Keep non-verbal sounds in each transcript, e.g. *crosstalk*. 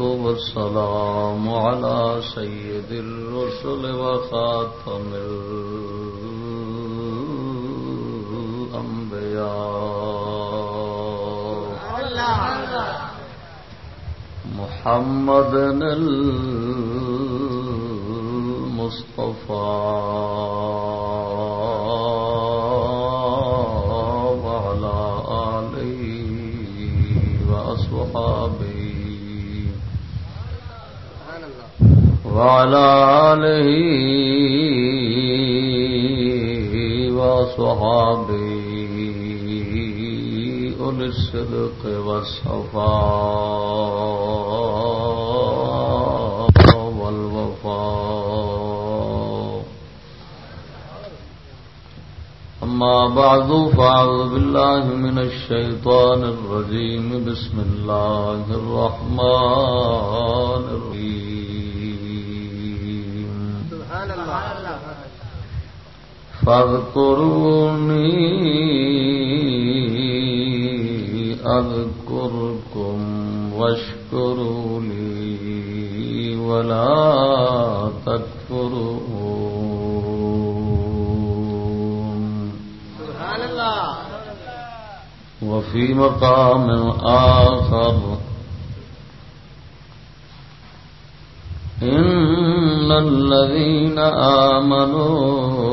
والسلام على سيد الرسل وخاتم الأنبياء. محمد المصطفى. وعلى آله وصحابه أولي الصدق والصفاء والوفاء. أما بعد، فأعوذ بالله من الشيطان الرجيم. بسم الله الرحمن الرحيم. فاذكروني أذكركم واشكروا لي ولا تكفرون. سبحان الله وفي مقام آخر. إن الذين آمنوا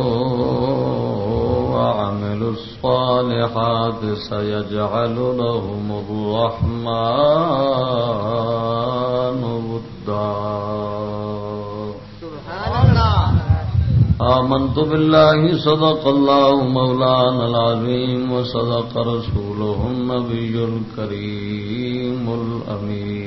الصالحات سيجعل لهم الرحمن ودا. آمنت بالله صدق الله مولانا العظيم وصدق رسوله النبي الكريم الأمين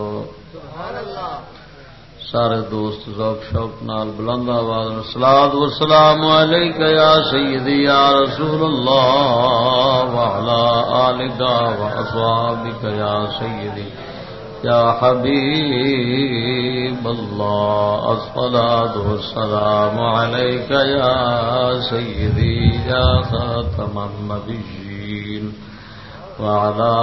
سارے دوست ذوق شوق نال بلند آواز سلاد و سلام علیک یا سیدی یا رسول اللہ وعلا آلکا و اصحابک یا سیدی یا حبیب اللہ الصلاة والسلام علیک یا سیدی یا خاتم النبیین وعلى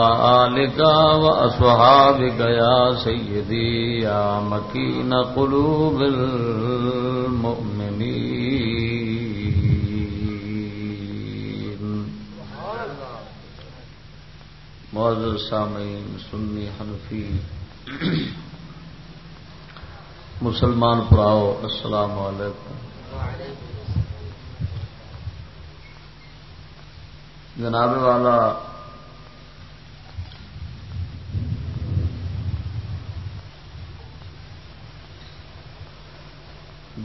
آلك وأصحابك يا سيدي يا مكين قلوب المؤمنين. معذر سامعين سنی حنفی. مسلمان پراؤ السلام علیکم. جناب والا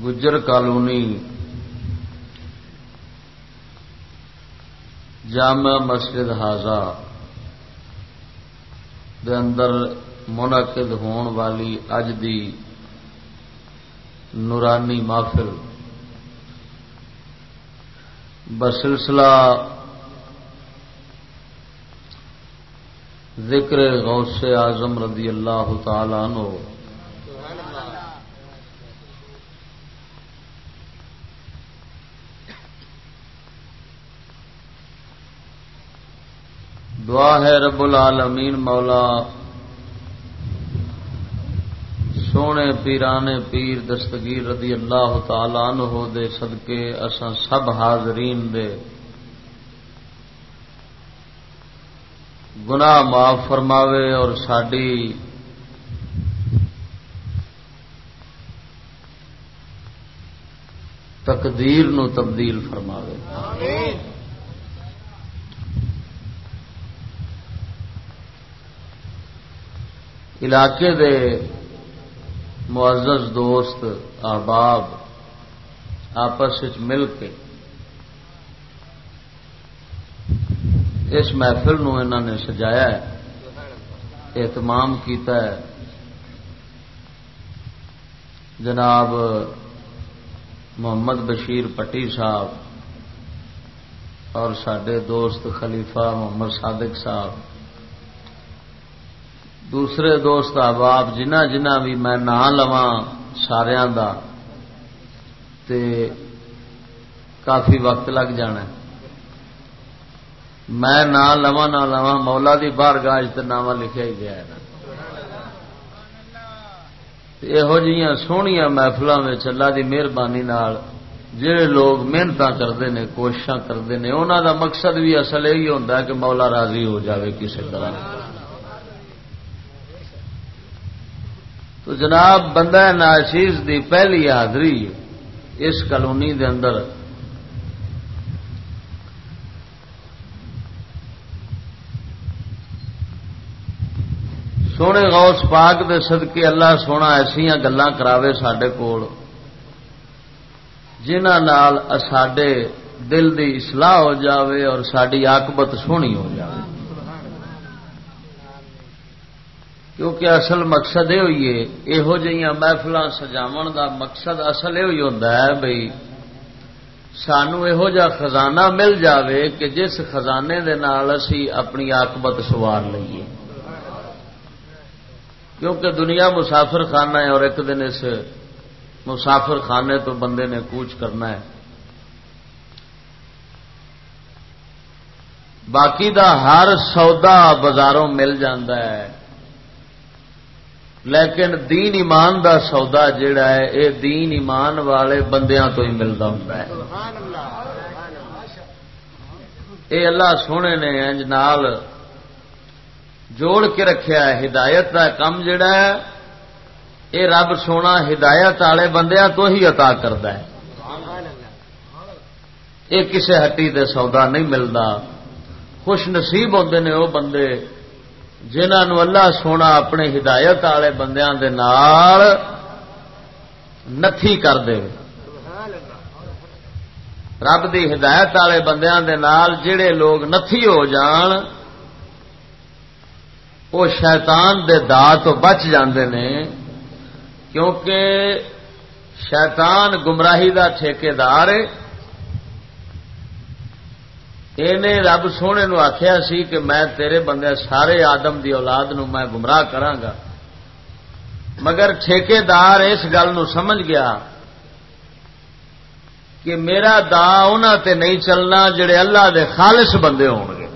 گجر کالونی، جامع مسجد ہاضا اندر منعقد ہون والی اج دی نورانی محفل۔ بسلسلہ ذکر غوث اعظم رضی اللہ تعالی عنہ۔ دعا ہے رب العالمین مولا۔ سونے پیرانے پیر دستگیر رضی اللہ تعالی عنہ دے صدقے اساں سب حاضرین دے۔ گناہ معاف فرماوے اور ساری تقدیر نو تبدیل فرماوے۔ آمین۔ علاقے دے معزز دوست، احباب، آپس مل کے اس محفل نو انہوں نے سجایا ہے، اہتمام کیتا ہے۔ جناب محمد بشیر پٹی صاحب اور سڈے دوست خلیفہ محمد صادق صاحب دوسرے دوست احباب جنہ جنہ بھی میں نام لوا سارا کافی وقت لگ جانا میں نہ لوا نہ لوا مولا دی بار گاج نام لکھا ہی گیا یہ سویا محفل میں چلا دی مہربانی جہے لوگ محنت کرتے ہیں کوشش کرتے ہیں انہوں دا مقصد بھی اصل یہی ہوتا ہے کہ مولا راضی ہو جاوے کسی طرح۔ تو جناب بندہ ناشیز دی پہلی حاضری اس کالونی دے اندر۔ سونے غوث پاک دے صدقے اللہ سونا ایسا گلا کراوے سڈے کول نال سڈے دل دی اصلاح ہو جاوے اور ساری آکبت سونی ہو جاوے۔ کیونکہ اصل مقصد یہ ہوئی ہے یہو جہاں محفل سجاو دا مقصد اصل یہ ہوتا ہے بھائی سانو یہو جا خزانہ مل جاوے کہ جس خزانے دے نال اسی اپنی آکبت سوار لئیے کیونکہ دنیا مسافر خانہ ہے اور ایک دن اس مسافر خانے تو بندے نے کوچ کرنا ہے۔ باقی دا ہر سودا بازاروں مل جاندہ ہے۔ لیکن دین ایمان دا سودا جڑا ہے، اے دین ایمان والے بندیاں تو ہی ملتا ہوں اے اللہ سونے نے انج نال جوڑ کے رکھیا ہے، ہدایت کا کام جڑا ہے، اے رب سونا ہدایت والے بندیاں تو ہی عطا کرتا ہے۔ یہ کسے ہٹی دے سودا نہیں ملتا خوش نصیب ہوتے ہیں وہ بندے۔ جنہوں اللہ سونا اپنے ہدایت والے بندیاں دے نال نتھی کر دے۔ رب دی ہدایت والے بندیاں دے نال جڑے لوگ نتھی ہو جان وہ شیطان دے دا تو بچ جاندے نے۔ کیونکہ شیطان گمراہی دا ٹھیکار ہے۔ رب سونے نو آخیا سی کہ میں تیرے بندے سارے آدم دی اولاد نو میں گمراہ گا۔ مگر ٹھیکار اس گل نو سمجھ گیا کہ میرا دا انہوں تے نہیں چلنا جڑے اللہ دے خالص بندے ہون گے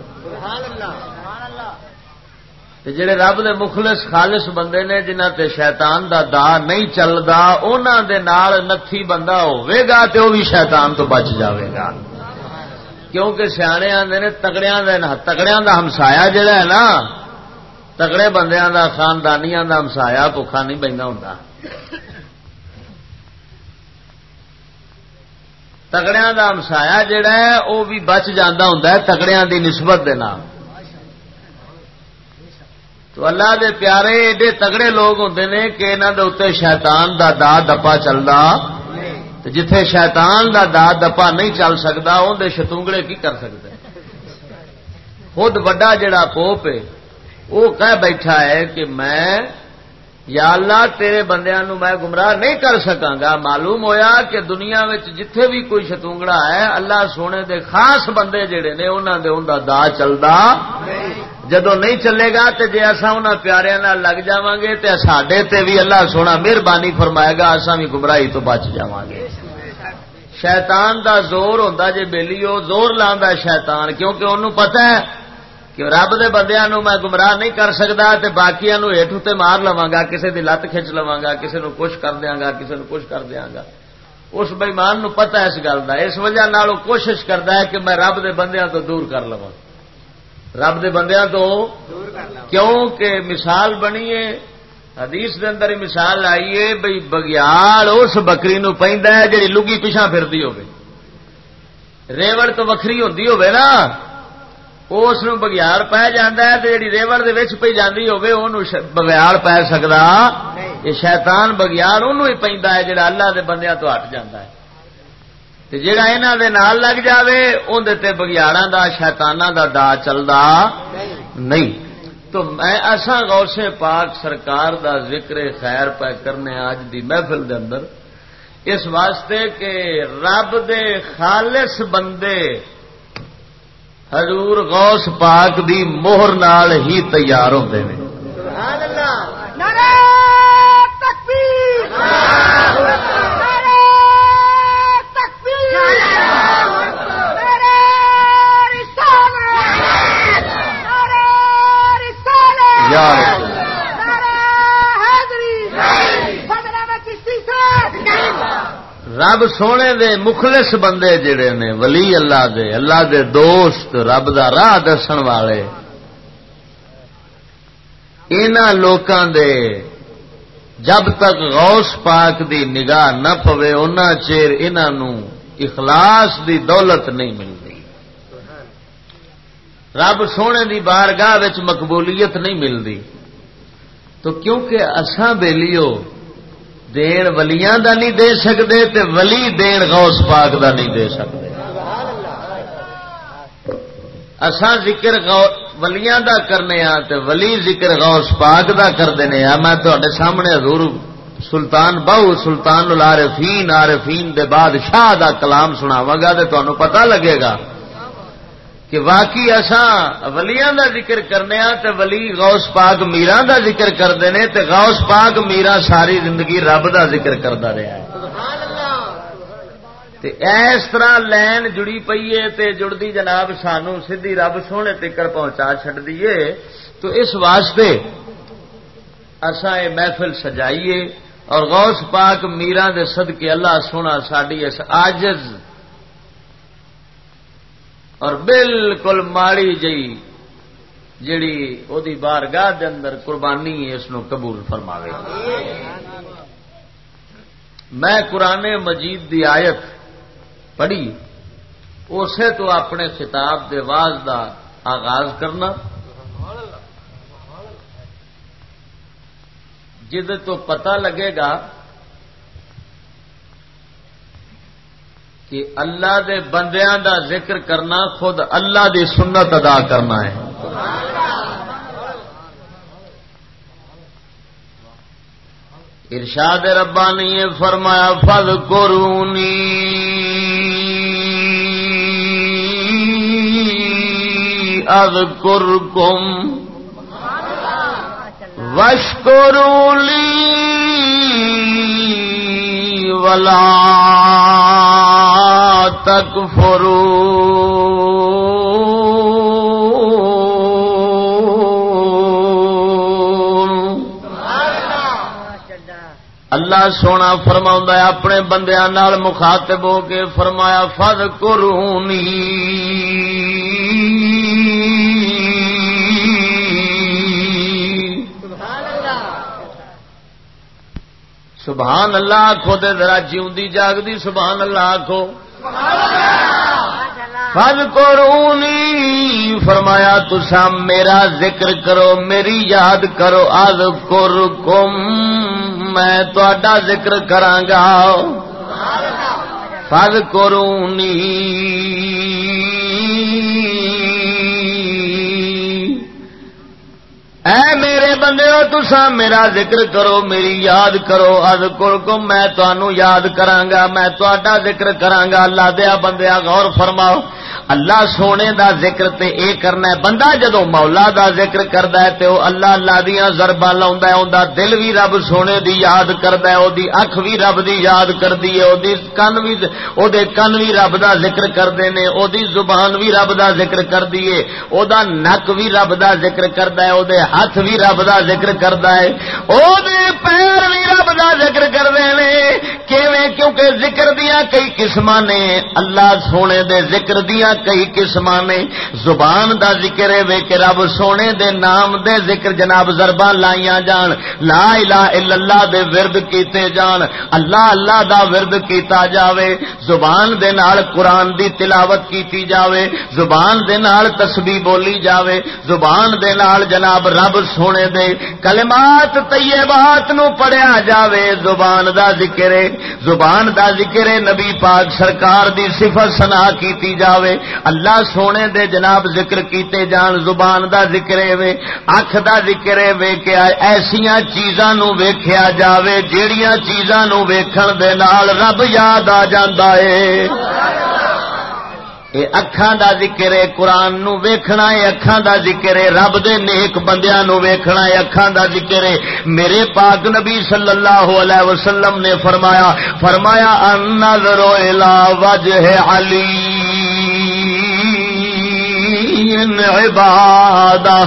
جڑے رب دے مخلص خالص بندے نے جنہ تے شیطان دا دا نہیں چلتا انہوں دے نال نتھی بندہ گا تے وہ بھی شیطان تو بچ جاوے گا۔ کیونکہ سیانے آتے نے تگڑیا تگڑیا کا ہمسایا جڑا ہے نا، تگڑے بندیاں دا خاندانیاں دا ہمسایا بخا نہیں بہنا ہوں تگڑیا کا ہمسایا جڑا ہے وہ بھی بچ جانا ہوں تگڑیا دی نسبت دے نام۔ تو اللہ دے پیارے، ایڈے تگڑے لوگ ہوں نے کہ انہوں دے اتنے شیطان دا دا دپا چلتا جتھے شیطان دا دا دپا نہیں چل سکتا اندر شتونگڑے کی کر سکتے خود وڈا جڑا پوپ ہے وہ کہہ بیٹھا ہے کہ میں یا اللہ، تیرے بندیاں نو میں گمراہ نہیں کر سکا گا معلوم ہویا کہ دنیا میں جتھے بھی کوئی شتونگڑا ہے، اللہ سونے دے خاص بندے جڑے نے انہوں دے انہوں دا چلتا جدو نہیں چلے گا تو جی اصا ان پیاروں لگ جا گے تو سڈے تے بھی اللہ سونا مہربانی فرمائے گا اصا بھی گمراہی تو بچ جا گے شیطان دا زور ہوتا جی بہلی وہ زور لا شیطان، کیونکہ انہوں پتا ہے کہ رب دے بندیاں نو میں گمراہ نہیں کر سکتا تے باقیاں نو ہیٹھ تے مار لوا گا کسی دی لت کھچ لوا گا کسی نو کچھ کر دیا گا کسی نو کچھ کر دیا گا اس بےمان نو پتا اس گل کا اس وجہ نال کوشش کرتا ہے کہ میں رب دے بندیاں تو دور کر لوا رب دے بندیاں تو کیوں کہ مثال بنی ہے حدیث دے اندر مثال آئیے بھائی بگیال اس بکری نو ہے جی لگی پیچھا پھرتی ہو ریوڑ تو وکری ہوتی ہوے نا۔ اس بگیار پی جانا ہے جی ریوڑ پی جاتی ہوگی بگیار پی سکتا یہ شیطان بگیار انہوں ہی پہ ہے جڑا اللہ دے بندیاں تو ہٹ جاتا ہے۔ یہاں لگ جائے اندر بگیاڑا دا شیتانا دا دا چلتا نہیں۔ تو میں ایسا غوث پاک سرکار دا ذکر خیر پہ کرنے آج دی محفل دے اندر۔ اس واسطے کہ رب دے خالص بندے حضور غوث پاک دی مہر نال ہی تیار ہوتے ہیں رب سونے دے مخلص بندے جڑے نے، ولی اللہ دے اللہ دے دوست، رب دا راہ دسن والے۔ ان دے جب تک غوث پاک دی نگاہ نہ پوے ان چیر انہوں اخلاص دی دولت نہیں ملتی رب سونے دی بارگاہ مقبولیت نہیں ملتی تو کیونکہ اساں بیلیو دین ولیاں دا نہیں دے سکتے تے ولی دین غوث پاک دا نہیں دے سکتے اساں ذکر ولیاں دا کرنے ہاں تے ولی ذکر غوث پاک دا کرتے ہیں میں تے سامنے حضور سلطان بہو سلطان العارفین عارفین دے بعد شاہ دا کلام سناواں گا تے تمہیں پتہ لگے گا کہ واقعی اساں ولیاں دا ذکر کرنے ہاں تے ولی غوث پاک میران دا ذکر کرتے ہیں تے غوث پاک میرا ساری زندگی رب دا ذکر کرتا رہا ہے۔ تے اس طرح لین جڑی پئی ہے تے جڑتی جناب سانو سیدھی رب سونے تکر پہنچا چڈ دیے تو اس واسطے اساں یہ محفل سجائیے اور غوث پاک میران دے صدقے اللہ سونا ساری اس آجز اور بالکل ماڑی جی جیڑی او دی بارگاہ دے اندر قربانی اس نو قبول فرماوے۔ میں قرآن مجید دی آیت پڑھی، اسے تو اپنے خطاب دے واز دا آغاز کرنا۔ جد تو پتہ لگے گا کہ اللہ دے بندیاں دا ذکر کرنا خود اللہ دی سنت ادا کرنا ہے۔ ارشاد ربانی فرمایا فل قرونی اد کر وش ولا تکفرو اللہ سونا فرما اپنے بندیا مخاطب ہو کے فرمایا فد کرونی سبحان اللہ آخو دے ذرا جیوندی جاگدی، سبحان اللہ آخو فل کرونی فرمایا تسا میرا ذکر کرو، میری یاد کرو از کر کم میں تا ذکر کرانگا فض کرونی اے میرے بندے ہو تسا میرا ذکر کرو، میری یاد کرو اد کو میں تنوع یاد کرانگا میں تا ذکر کرانگا اللہ دیا بندیا غور فرماؤ۔ اللہ سونے دا ذکر تے اے کرنا ہے۔ بندہ جدو مولا دا ذکر کردا ہے تے او اللہ اللہ دیاں ضرباں لاوندا ہے اوندا دل بھی رب سونے دی یاد کردا ہے، او دی اکھ بھی رب دی یاد کردی ہے، او دی کن بھی او دے کن بھی رب دا ذکر کردے نے، او دی زبان بھی رب دا ذکر کردی ہے۔ او دا نک بھی رب دا ذکر کردا ہے، او دے ہاتھ بھی رب دا ذکر کردا ہے۔ او دے پیر بھی رب دا ذکر کردے نے۔ کیویں؟ کیونکہ ذکر دیاں کئی قسماں نے۔ اللہ سونے دے ذکر دیاں کئی قسم نے زبان دا ذکر ہے کہ رب سونے دے نام دے ذکر جناب زربا لائیاں جان۔ لا الہ الا اللہ دے ورد کیتے جان۔ اللہ اللہ دا ورد کیتا جاوے۔ زبان دے نال قرآن دی تلاوت کیتی جاوے۔ زبان دے نال تسبیح بولی جاوے۔ زبان دے نال جناب رب سونے دے کلمات طیبات نو پڑھیا جاوے۔ زبان دا ذکر ہے۔ زبان زبان دا ذکر نبی پاک سرکار دی صفت سنا کیتی جاوے۔ اللہ سونے دے جناب ذکر کیتے جان، زبان دا ذکر وے اکھ دا ذکر وے کہ ایسیاں چیزاں نو ویکھیا جاوے، جیڑیاں چیزاں نو ویکھن دے نال رب یاد آ جاندا ہے اکھان دا ذکر ہے قرآن نو ویکھنا ہے اکھان دا ذکر ہے رب دے نیک بندیاں نو ویکھنا ہے اکھان دا ذکر ہے میرے پاک نبی صلی اللہ علیہ وسلم نے فرمایا فرمایا النظر الى وجه علی عبادہ۔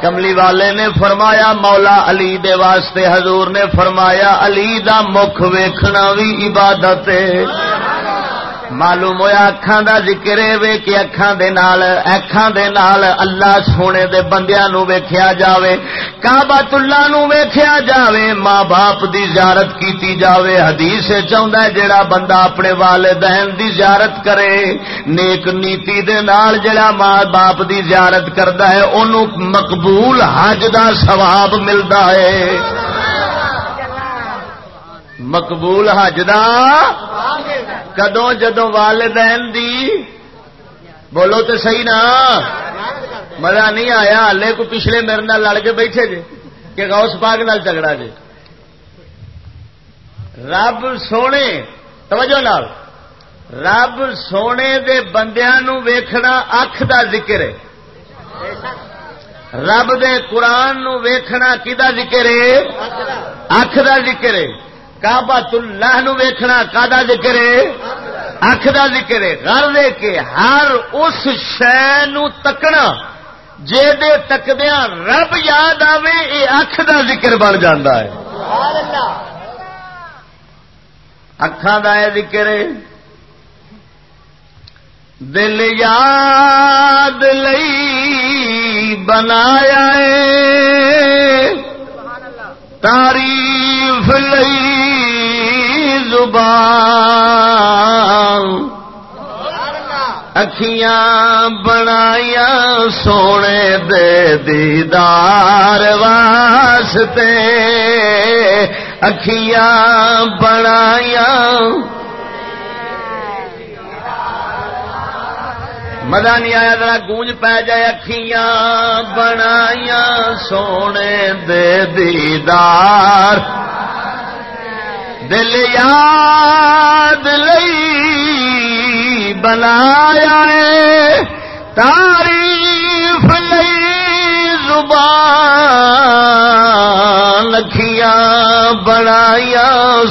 کملی والے نے فرمایا، مولا علی دے واسطے حضور نے فرمایا، علی دا مکھ ویکھنا بھی عبادت ہے۔ معلوم ہوا اکھان دا ذکر وے کہ اکھان دے نال اکھان دے نال اللہ سونے دے بندیاں نو ویکھیا جاوے کعبۃ اللہ نو ویکھیا جاوے، ماں باپ دی زیارت کیتی جاوے۔ حدیث چاہندا ہے جڑا بندہ اپنے والدین دی زیارت کرے، نیک نیتی دے نال جڑا ماں باپ دی زیارت کردا ہے، اونوں مقبول حج دا ثواب ملدا ہے۔ مقبول حج دا؟ کدو جدو والدین دی؟ بولو تو صحیح نا؟ مزہ نہیں آیا، ہلے کو پچھلے میرے نال لڑ کے بیٹھے جی کہ غوث پاک نال جھگڑا جی رب سونے، توجہ نال، رب سونے دے بندیاں نو ویکھنا اکھ دا ذکر ہے۔ رب دے قرآن نو ویکھنا کدا ذکر ہے؟ اکھ دا ذکر ہے۔ کابت اللہ نو ویکھنا کا ذکر ہے؟ اکھ دا ذکر ہے۔ گھر دے کے ہر اس شہ تکنا جے دے تکدیا رب یاد آوے یہ اکھ دا ذکر بن جاتا ہے۔ کا یہ ذکر ہے۔ دل یاد لئی بنایا ہے۔ تعریف لئی زبان۔ اکھیاں بنایا سونے دے دیدار واسطے۔ اکھیاں بنایا مزہ نہیں آیا ذرا گونج پی جائے۔ اکھیاں بنایا سونے دے دیدار۔ دل یاد لئی بنایا تاریف لئی زبان لکھیاں بنایا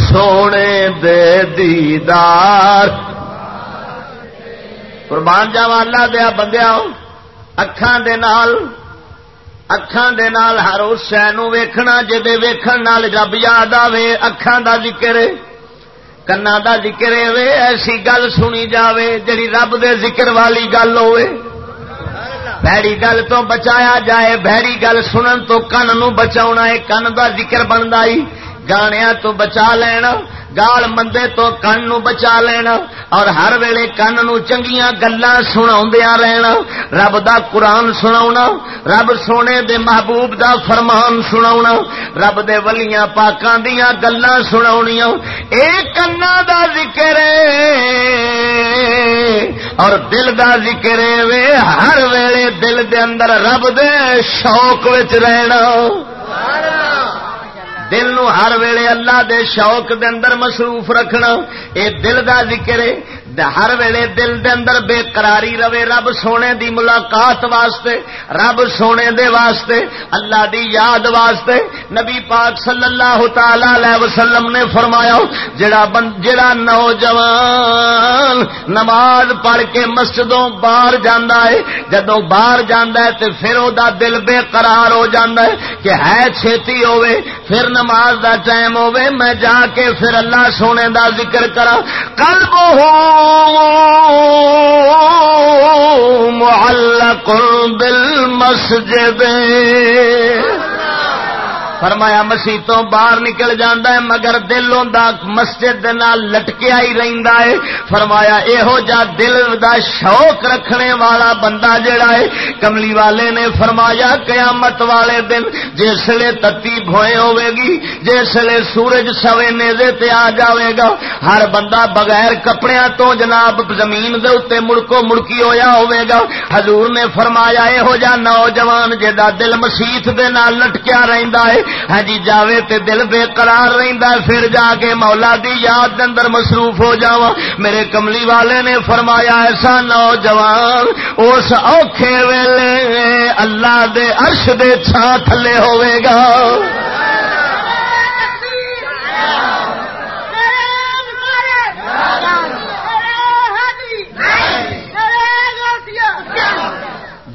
سونے دے دیدار۔ قربان جاوا اللہ دیا بندیا اکھان دے نال اکھان دے نال ہر اس شہ ویکھنا جے ویکھن نال رب یاد آوے اکھان دا ذکر کنا دا ذکر وے ایسی گل سنی جاوے جڑی رب دے ذکر والی گل ہوئے بھڑی گل تو بچایا جائے بھڑی گل سنن تو کن نو بچاؤنا ہے کن دا ذکر بندا گانیا تو بچا لینا گال مندے تو کن نو بچا لینا اور ہر ویلے کن نو چنگیاں گلا سنا رہنا۔ رب دا قرآن سنا رب سونے دے محبوب دا فرمان سنا رب دے ولیاں پاکاں دیا گلا سنا اے کنا دا ذکر اور دل دا ذکر وے، ہر ویلے دل دے اندر رب دے شوق رہنا۔ دل نو ہر ویلے اللہ دے شوق دے اندر مصروف رکھنا، اے دل دا ذکر ہے۔ ہر ویلے دل دے اندر بے قراری رہے، رب سونے دی ملاقات واسطے، رب سونے دے واسطے، اللہ دی یاد واسطے نبی پاک صلی اللہ تعالی علیہ وسلم نے فرمایا، جڑا جڑا نوجوان نماز پڑھ کے مسجدوں باہر جانا ہے جدو باہر جانا ہے تے پھر او دا دل بے قرار ہو جانا ہے کہ ہے چھتی ہوے پھر نماز دا ٹائم ہوے میں جا کے پھر اللہ سونے دا ذکر کرا قلب ہو معلق بالمسجد۔ فرمایا مسیتوں باہر نکل جانا ہے، مگر دل مسجد لٹکیا ہی رہتا ہے۔ فرمایا یہو جا دل دا شوق رکھنے والا بندہ جڑا ہے، کملی والے نے فرمایا قیامت والے دن جسے تتی بوئے ہوے گی جسے سورج سوے نیزے تے آ جاوے گا۔ ہر بندہ بغیر کپڑے تو جناب زمین دے اتنے مڑکو مڑکی ہویا ہوے گا۔ حضور نے فرمایا یہو جا نوجوان جا دل مسیت دے نال لٹکیا رہندا ہے ہاں جی جاوے تے دل بے قرار رہندا ہے، پھر جا کے مولا دی یاد دے اندر مصروف ہو جاواں۔ میرے کملی والے نے فرمایا، ایسا نوجوان اس اوکھے ویلے اللہ دے عرش دے چھا تھلے ہوے گا۔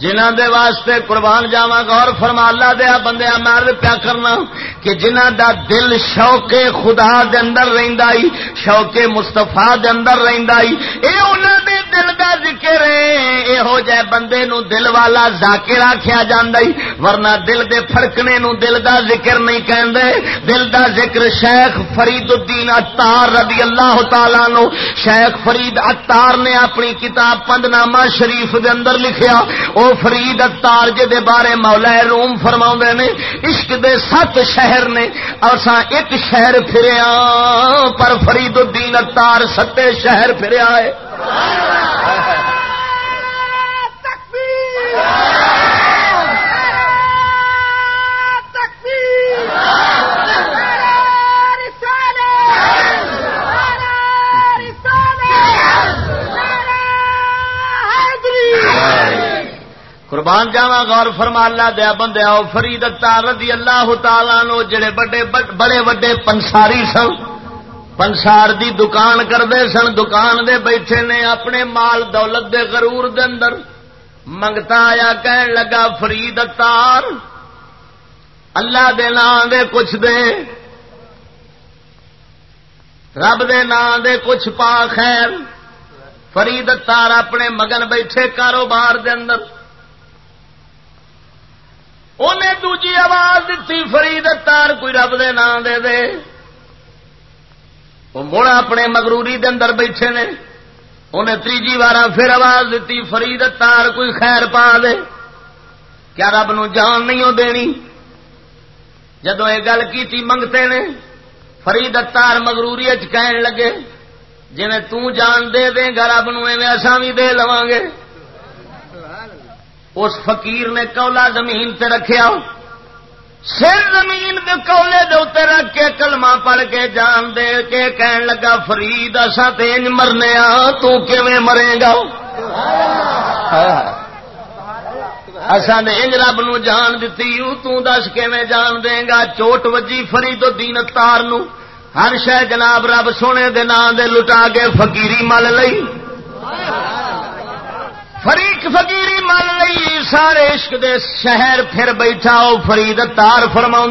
جنہ دے واسطے قربان جاوا گور فرما اللہ دیا بندیا مرد پیا کرنا کہ جنہ دا دل شوق خدا دے اندر رہندا ہی شوق مستفا دے اندر رہندا ہی اے انہاں دے دل دا ذکر اے ہو جائے بندے نو دل والا ذاکر آکھیا جاندا ہی ورنہ دل دے پھڑکنے نو دل دا ذکر نہیں کہندے دل دا ذکر شیخ فرید الدین عطار رضی اللہ تعالی نو شیخ فرید عطار نے اپنی کتاب پندنامہ شریف دے اندر لکھیا۔ او فرید اتار جے بارے مولا روم فرما نے، عشق دے سات شہر نے۔ اور ایک شہر پھریا، پر فرید الدین اتار ستے شہر پھریا ہے۔ قربان جاوا غور فرما، اللہ دیا بندے آؤ، فرید رضی اللہ تعالی نو جڑے بڑے بڑے وڈے پنساری سن، پنسار دی دکان کرتے سن، دکان دے بیٹھے نے اپنے مال دولت دے غرور دے اندر منگتا آیا، کہن لگا، فرید اتار اللہ دے نام دے کچھ دے، رب دے نام دے کچھ پا خیر، فرید اتار اپنے مگن بیٹھے کاروبار دے اندر انہیں دوجی آواز دیتی فرید تار کوئی رب دے نام دے دے۔ وہ مڑ اپنے مگروری دے اندر بیٹھے نے۔ انہیں تیجی بار پھر آواز دیتی فرید تار کوئی خیر پا دے۔ کیا رب نو جان نہیں ہو دینی؟ جدو یہ گل کی منگتے نے، فرید تار مگروری کہن لگے جی تان دے دے گا، رب نو ایسا بھی دے لواں گے۔ اس فقیر نے کولا زمین تے رکھیا۔ سر زمین دے کولے دے اتنے رکھ کے کلمہ پڑھ کے جان دے کے کہن لگا، فرید اصا تینج مرنے آ تیں مرے گا؟ اصا نے انج رب نو جان دیتی تس کیویں جان دے گا؟ چوٹ وجی فرید الدین تار نو۔ ہر شہ جناب رب سونے دے نام دے لٹا کے فقیری مل لئی۔ فریق فقیری مان لئی سارے عشق دے شہر پھر بیٹھا وہ فرید تار فرما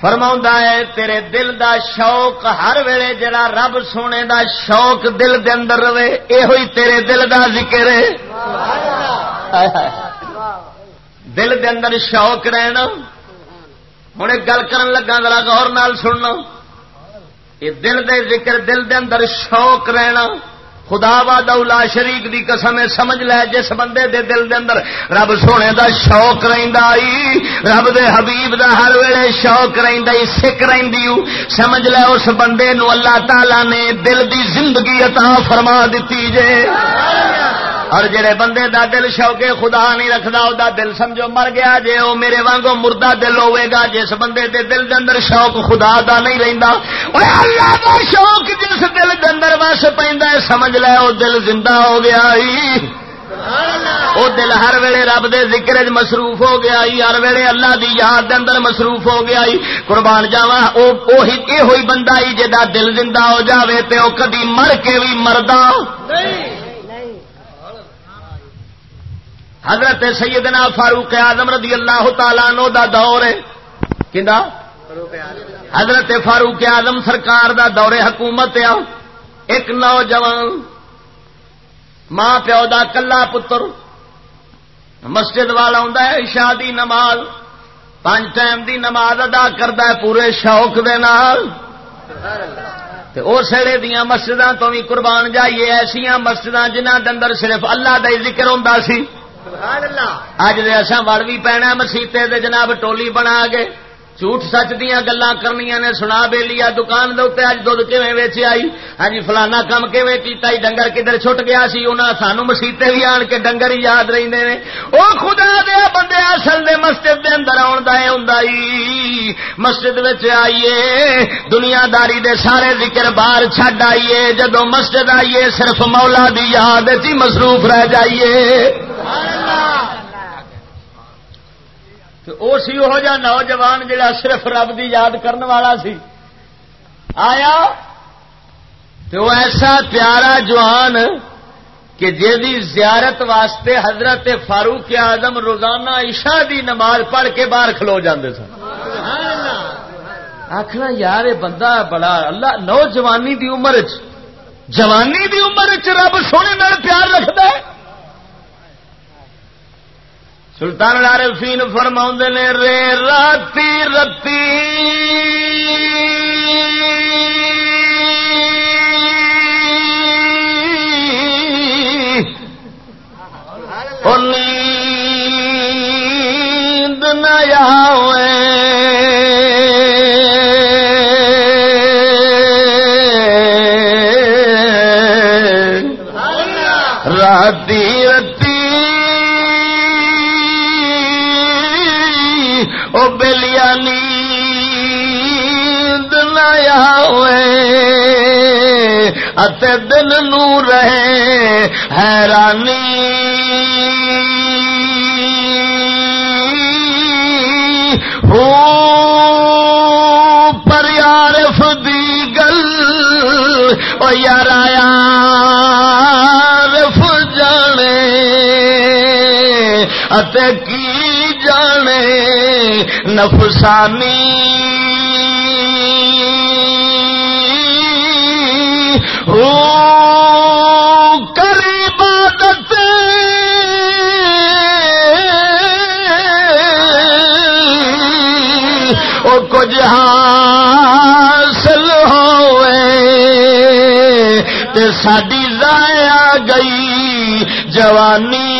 فرما ہے، تیرے دل دا شوق ہر ویلے جڑا رب سونے دا شوق دل دے اندر رہے یہ تیرے دل دا ذکر ہے۔ دل دے اندر شوق رہنا۔ ہوں گل کر لگا، ذرا غور نال سننا۔ یہ دل دے ذکر، دل دے اندر شوق رہنا۔ خدا وا دولا شریک دی قسم سمجھ لے جس بندے دے دل دے اندر رب سونے دا شوق رہندا ائی رب دے حبیب دا ہر ویلے شوق رہندا ائی سکھ رہندی سمجھ لے اس بندے نو اللہ تعالی نے دل دی زندگی عطا فرما دتی جے۔ اور جڑے بندے دا دل شوقے خدا نہیں رکھدا، او دا دل سمجھو مر گیا، جے او میرے وانگو مردہ دل ہوے گا، جس بندے دے دل دے اندر شوق خدا دا نہیں رہندا۔ اوے اللہ دا شوق جس دل دے اندر وس پیندا ہے، سمجھ لے، او دل زندہ ہو گیا۔ ہی او دل ہر ویلے رب دے ذکر مصروف ہو گیا۔ ہر ویلے اللہ دی یاد دے اندر مصروف ہو گیا۔ قربان جاواں، او ہوئی بندہ ہی جدا دل زندہ ہو جاوے تے او کدی مر کے بھی مردا۔ نہیں۔ حضرت سیدنا فاروق اعظم رضی اللہ تعالی نو دا دور ہے۔ حضرت فاروق اعظم سرکار دا دور حکومت آ ایک نوجوان ماں پیو دا کلا پتر مسجد والا ہوں شادی نماز، پانچ ٹائم دی نماز ادا کرتا ہے پورے شوق دے نال۔ دیا مسجد تو بھی قربان جائیے ایسا مسجد جنہ اندر صرف اللہ کا ذکر ہوں سی۔ اج دے اصا وڑ بھی پینا مسیطے دے جناب ٹولی بنا کے۔ جھوٹ سچ دیا گلا کرنیا نے سنا بے لیا دکان دے اج دھد کھے آئی ہاں جی فلانا کام کیون کیتا ڈنگر کدھر چھٹ گیا سی؟ انہاں سانو مسیطے بھی آن کے ڈنگر ہی یاد رہتے ہیں وہ خدا دیا بندے، اصل دے مسجد دے اندر آن دا ہوں مسجد آئیے دنیا داری دے سارے ذکر باہر چڈ آئیے۔ جدو مسجد آئیے، صرف مولا دی یاد ہی مصروف رہ جائیے۔ وہ سی وہ جا نوجوان جڑا صرف رب دی یاد کرنے والا سی۔ آیا؟ تو ایسا پیارا جوان کہ جی زیارت واسطے حضرت فاروق آدم روزانہ عشاء دی نماز پڑھ کے باہر کھلو جاندے سن۔ آخنا یار، یہ بندہ بڑا اللہ، نوجوانی دی عمر جوانی دی عمر چ رب سونے پیار رکھتا ہے۔ سلطان العارفین فرماؤں نے رے راتی رتی۔ نیند نیا ہوئے دل نو رہے حیرانی ہو پر یار فدی گل او یار آیا رف جانے جانے نفسانی کری عبادت وہ کچھ حاصل ہوئے ساری لایا گئی جوانی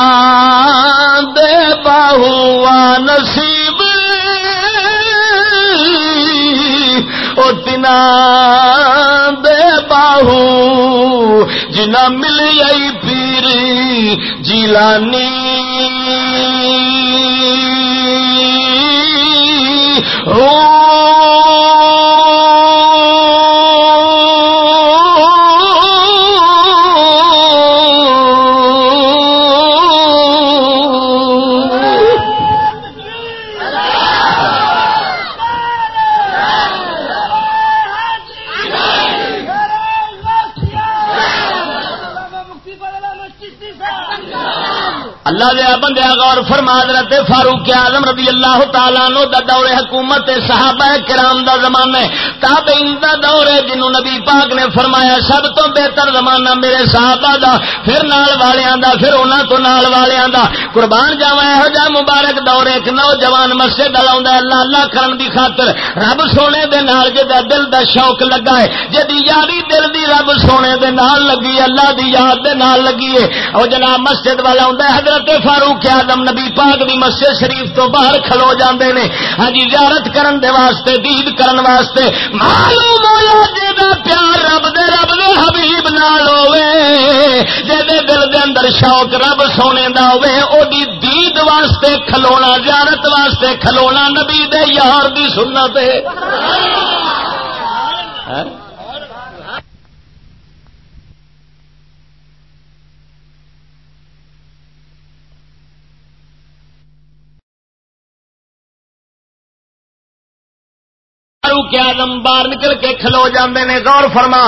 باہو نصیب۔ اتنا تنا دے باہو جنا مل آئی پیری جیلانی۔ ہو فرما حضرت فاروق آزم رضی اللہ تعالیٰ نو دا دور حکومت صحابہ کرام دا زمانہ تابعین دا دور ہے جنہوں نبی پاک نے فرمایا، سب تو بہتر زمانہ میرے صحابہ دا، پھر نال والیاں دا، پھر انہاں تو نال والیاں دا۔ قربان جاواں ہو جا مبارک دور ایک نوجوان مسجد لاوندا اللہ اللہ کرن دی خاطر رب سونے دے نال جدا دل دا شوق لگا ہے جدی یاری دل دی رب سونے دے نال لگی اللہ دی یاد دے نال لگی ہے۔ او جناب مسجد والا ہوندا ہے، حضرت فاروق آدم نبی پاک دی مسجد شریف تو باہر کھلو جاندے نے۔ ہاں جی زیارت کرن دے واسطے دید کرن واسطے معلوم ہوا جا پیار رب دے رب دے حبیب نال ہوے جے دل دے اندر شوق رب سونے دا ہوے او دی دید واسطے کھلونا، زیارت واسطے کھلونا نبی دے یار دی سنت ہے ہاں؟ فاروق آدم باہر نکل کے کھلو جاندے نے، غور فرما۔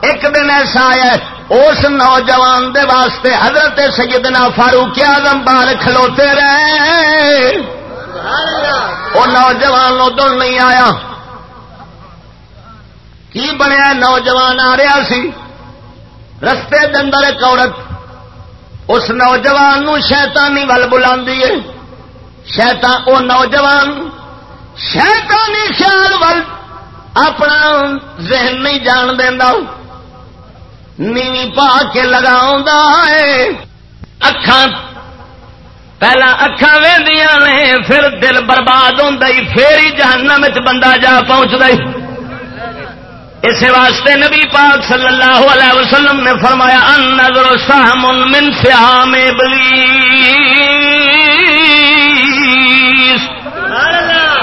ایک دن ایسا آیا، اس نوجوان دے واسطے حضرت سیدنا فاروق آدم باہر کھلوتے رہے۔ وہ نوجوان ادھر نہیں آیا۔ کی بنیا نوجوان آ رہا سی؟ رستے اندر ایک عورت۔ اس نوجوان نو شیطانی ول بلا شیطان او نوجوان شیطانی خیال ول اپنا ذہن نہیں جان دینا نیوی پا کے لگا اکھان پہلا اکھان ویندیاں نے، پھر دل برباد ہوں پھر ہی جہنم بندہ جا پہنچ گئی اس واسطے نبی پاک صلی اللہ علیہ وسلم نے فرمایا ان نظر سہم من سیام ابلیس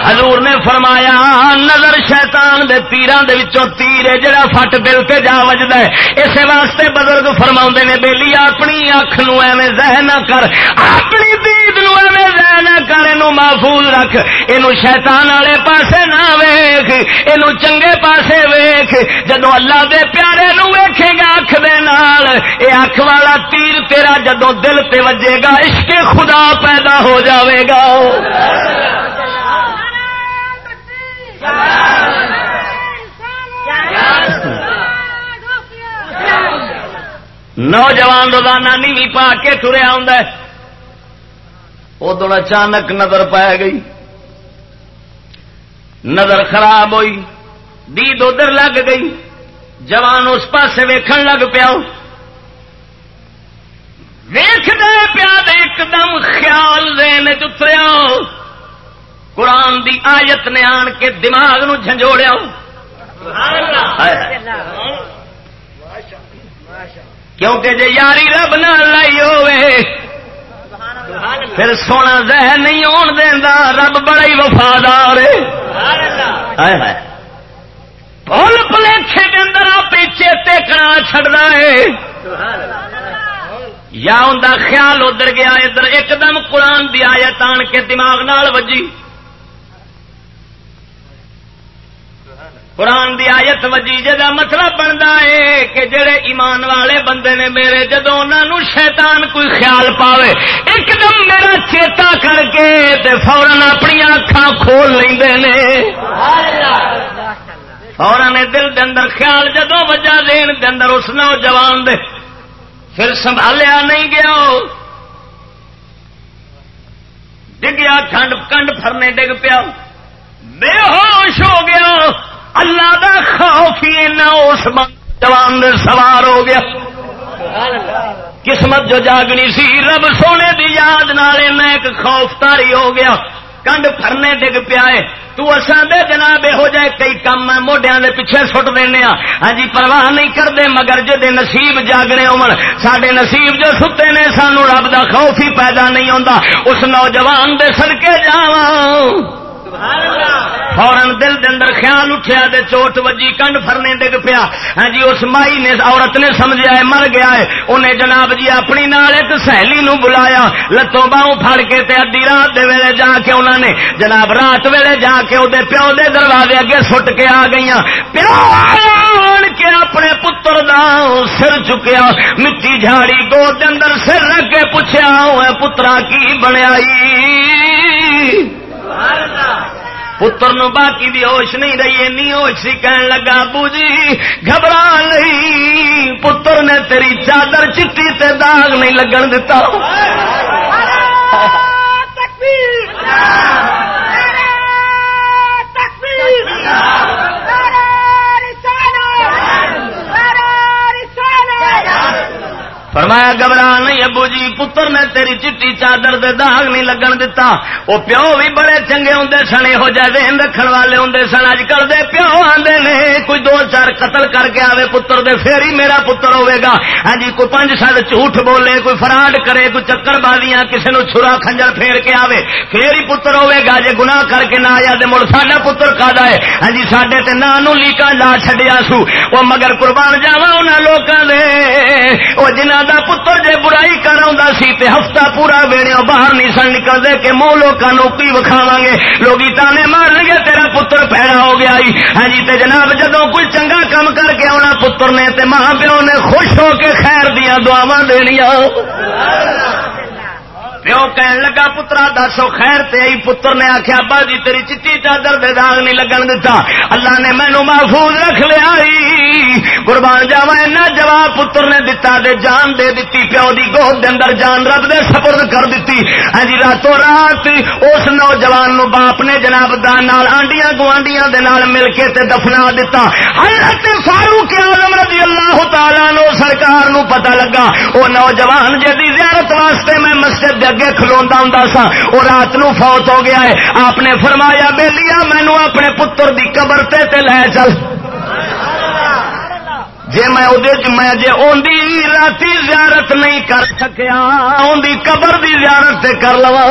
حضور نے فرمایا، نظر شیطان دے تیران دے وچوں تیر ہے جڑا فٹ دل کے جا وجدا ہے۔ اس واسطے بزرگ فرماؤں نے، بیلی اپنی اکھ نو ایویں زہ نہ کر، اپنی دید نو ایویں زہ نہ کر، اینو محفوظ رکھ۔ اینو شیطان والے پاسے نہ ویکھ، اینو چنگے پاسے ویکھ۔ جدو اللہ دے پیارے نو ویکھے گا اکھ دے نال، اے اکھ والا تیر تیرا جدو دل تے وجے گا، عشق خدا پیدا ہو جاوے گا۔ نوجوان روزانہ نیوی پا کے تریا ہوں ادو اچانک نظر پی گئی۔ نظر خراب ہوئی۔ دید ادھر لگ گئی۔ جوان اس پاس ویکھن لگ پیا۔ ویخ دے پیا ایک دم خیال دین چتریا قرآن دی آیت نے آن کے دماغ نو جھنجوڑیا کیونکہ جے یاری رب نہ لائی ہوئے پھر سونا زہ نہیں آن دینا رب بڑا ہی وفادار پل پلیچے کے اندر پیچے ٹیکنا چڑھنا ہے۔ یا ان کا خیال ادھر گیا، ادھر ایک دم قرآن دی آیت آن کے دماغ نال وجی۔ قرآن دی آیت وجی جا مطلب بنتا ہے کہ جڑے ایمان والے بندے نے میرے جدو انہوں شیطان کوئی خیال پاوے ایک دم میرا چیتا کر کے فورن اپنی اکھان کھول لیں فورن دل دے اندر خیال جدو وجہ دین دے اندر اس نوجوان دے، پھر سنبھالیا نہیں گیا ڈگیا کھنڈ، کنڈ فرنے ڈگ پیا۔ بے ہوش ہو گیا۔ اللہ دا خوف ہی اس جوان دے سوار ہو گیا۔ قسمت جو جاگنی سی، رب سونے دی یاد نالے میں ایک خوف تاری ہو گیا۔ کنڈ پھرنے ڈگ پیا تو اساں دے جناب ہو جائے کئی کام موڈیا دے پیچھے سٹ دینا ہاں۔, ہاں۔ جی پرواہ نہیں کرتے مگر جدے نصیب جاگنے عمر سڈے نصیب جو ستے نے، سانو رب دا خوف ہی پیدا نہیں ہوتا اس نوجوان دے سڑکے جاواں۔ فورن دل دے اندر خیال اٹھیا دے، چوٹ وجی، کنڈ فرنے ڈگ پیا۔ ہاں جی اس مائی نے، عورت نے سمجھا ہے، مر گیا ہے۔ انہیں جناب جی اپنی نال ایک سہیلی نو بلایا۔ لتوں باہوں پھڑ کے تے ادی رات دے ویلے جا کے انہوں نے، جناب رات ویلے جا کے وہ پیو دے دروازے اگے سٹ کے آ گئی پیو کے اپنے پتر دا سر چکیا۔ مٹی جھاڑی گود دے اندر سر رکھ کے پوچھا پترا کی بنیا پتر نو باقی دی ہوش نہیں رہی، اینی ہوش سی کہن لگا، ابو جی گھبرا نہیں، پتر نے تیری چادر چٹی تے داغ نہیں لگن دتا۔ تکبیر۔ تکبیر۔ فرمایا، گھبرا نہیں ابو جی پتر نے تیری چٹی چادر دے داغ نہیں لگن دتا۔ وہ پیو بھی بڑے چنگے ہوں سن، یہو جہ رکھن والے ہوں سن۔ اج کل دے پیو آدھے نے، کوئی دو چار قتل کر کے آوے پتر دے، پھر ہی میرا پتر ہوے گا۔ ہاں جی کوئی پانچ سال جھوٹ بولے، کوئی فراڈ کرے، کوئی چکر بازیاں کسی نو چھرا خنجر پھیر کے آوے۔ پھر ہی پتر ہوے گا، جے گناہ کر کے نہ آیا مڑ ساڈا پتر کا ہے۔ ہاں جی سڈے تے نہ لیکا لا چڈیا سو۔ وہ مگر قربان جاوا انہوں لوگوں دے۔ وہ جنہ دا پتر جے برائی کر سی تے ہفتہ پورا ویڑے باہر نہیں سن نکلتے کہ منہ لوگوں کی وکھاوا گے۔ لوگ تانے مار گے، تیرا پتر پیڑا ہو گیا ہاں جی تے جناب جدو کوئی چنگا کام کر کے آنا پتر نے، تے ماں پیو نے خوش ہو کے خیر دیا دعوا دنیا پیو کہن لگا، پترا دسو خیر تے آئی پتر نے آخیا ابا جی تیری چیٹی چادر دے داغ نہیں لگن دتا۔ اللہ نے مینو محفوظ رکھ لیا قربان جاوا اینا جواب پتر نے دتا دے، جان دے دیتی پیو دی گود دے اندر جان رب دے سپرد کر دیتی ہاں جی راتوں رات اس نوجوان نو باپ نے جناب دان آنڈیاں گوانڈیاں دے نال مل کے تے دفنا دیتا حضرت فاروق اعظم رضی اللہ تعالی نو سرکار نو پتہ لگا۔ او نوجوان جے دی زیارت واسطے میں مسجد دے اگے کھلوا ہوں سا وہ رات نو فوت ہو گیا ہے۔ آپ نے فرمایا بے لیا مینو اپنے پتر دی قبر تے تے لے چل۔ جے میں میں جی اندی زیارت نہیں کر سکیا اندی قبر دی زیارت کر لوا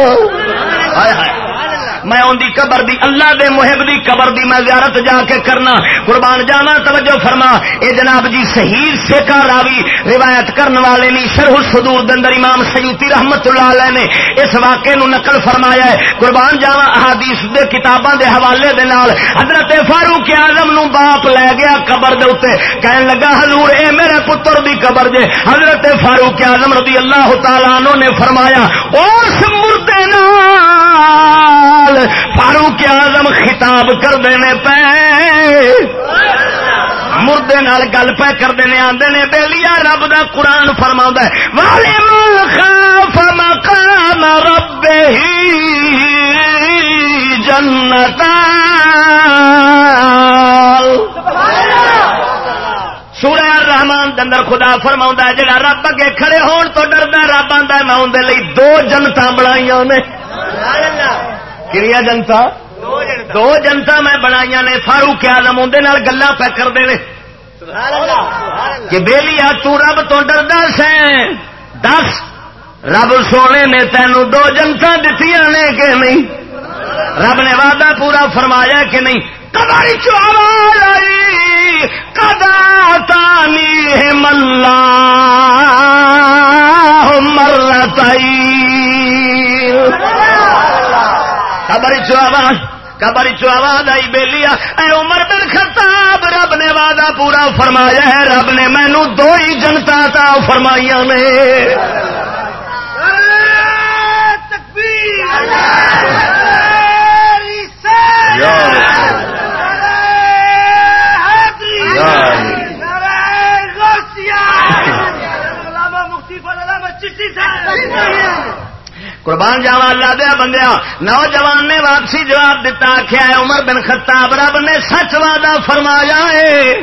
میں ان دی قبر دی اللہ دے محب دی قبر دی میں زیارت جا کے کرنا۔ قربان جانا، توجہ فرما۔ اے جناب جی صحیح سیکا راوی روایت کرنے والے نہیں شرح صدور دندر امام سیوتی رحمت اللہ علیہ نے اس واقعے نو نقل فرمایا ہے۔ قربان جانا احادیث دے کتاباں دے حوالے دے نال حضرت فاروق اعظم نو باپ لے گیا قبر دے اوتے کہن لگا، حضور، اے میرے پتر دی قبر دے حضرت فاروق اعظم رضی اللہ تعالی عنہ نے فرمایا اس مردے نال نال فاروق آزم خطاب کر دینے پہ مردے نال گل پہ کر دینے آندے نے بے رب دا قرآن فرما ہے. والے خاف مقام رب جنتا سورہ رحمان دندر خدا فرما ہے، جڑا رب اگے کھڑے ہون تو ڈردا رب آدھا میں اندر دو جنتا بنائی نے. جنتا؟ دو جنتا۔ میں بنائی نے فاروق آلم اندر گلا پہ کرتے ہیں کہ بہلی آ رب تو ڈردا سین دس رب سونے نے تینوں دو جنتا دیتی نے کہ نہیں؟ رب نے وعدہ پورا فرمایا کہ نہیں؟ کبھی چوال آئی کدا تانی ملا مرتائی قبر چواز آواز قبر آئی بیلیا اے عمر بن خطاب، رب نے وعدہ پورا فرمایا ہے۔ رب نے مینو دو ہی جنتا تا فرمائیاں نے۔ جاوا اللہ دیا بندیا نوجوان نے واپسی جواب دیتا آخیا ہے، عمر بن خطاب رب نے سچ وعدہ فرمایا ہے۔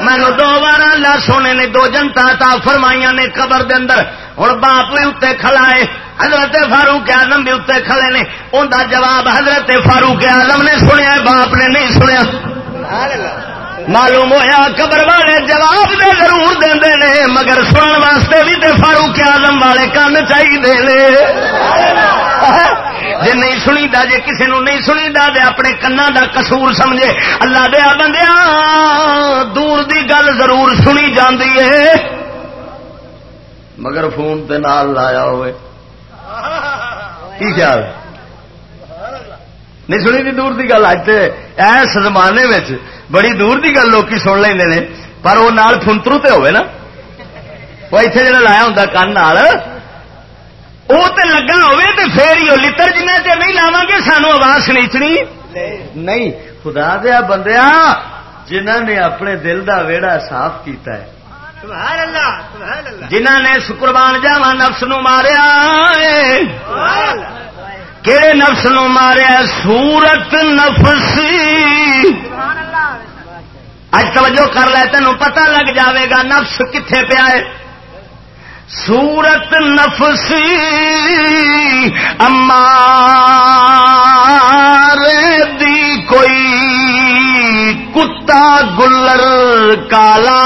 مینو دو بار اللہ سونے نے دو جنتا تا فرمائیاں نے قبر دے اندر۔ ہوں باپ بھی اتنے کھلا ہے۔ حضرت فاروق آزم بھی اتنے کھڑے نے۔ ان کا جواب حضرت فاروق آزم نے سنیا باپ نے نہیں سنیا۔ معلوم ہوا قبر والے جواب دے ضرور دے نے، مگر سنن واسطے بھی تے فاروق آزم والے کن چاہیے جی نہیں سنی دا جی کسی نو نہیں سنی دا دے اپنے کنا دا قصور سمجھے۔ اللہ دیا بندیا دور دی گل ضرور سنی جاندی ہے۔ مگر فون تے نال لایا ہوئے۔ کی خیال؟ نہیں سنی تھی دور کی گل اج ایس زمانے میں بڑی دور کی گل لوگ سن لیں پر وہ نال فنترو تے ہوئے نا وہ اتنے جا لایا ہوں کن وہ تو لگا ہوئے تو پھر ہی لڑ جنہ چر نہیں لاوا گے سانو آواز سنیچنی نہیں خدا دیا بندیا جنہ نے اپنے دل دا ویڑا صاف کیتا ہے جنہ نے شکربان جاوا نفس نو ماریا کہڑے نفس نو ماریا سورت نفسی۔ اج توجہ کر لے تین پتا لگ جاوے گا نفس کتنے پیا ہے۔ سورت نفسی۔ اما دی کوئی کتا گلر کالا۔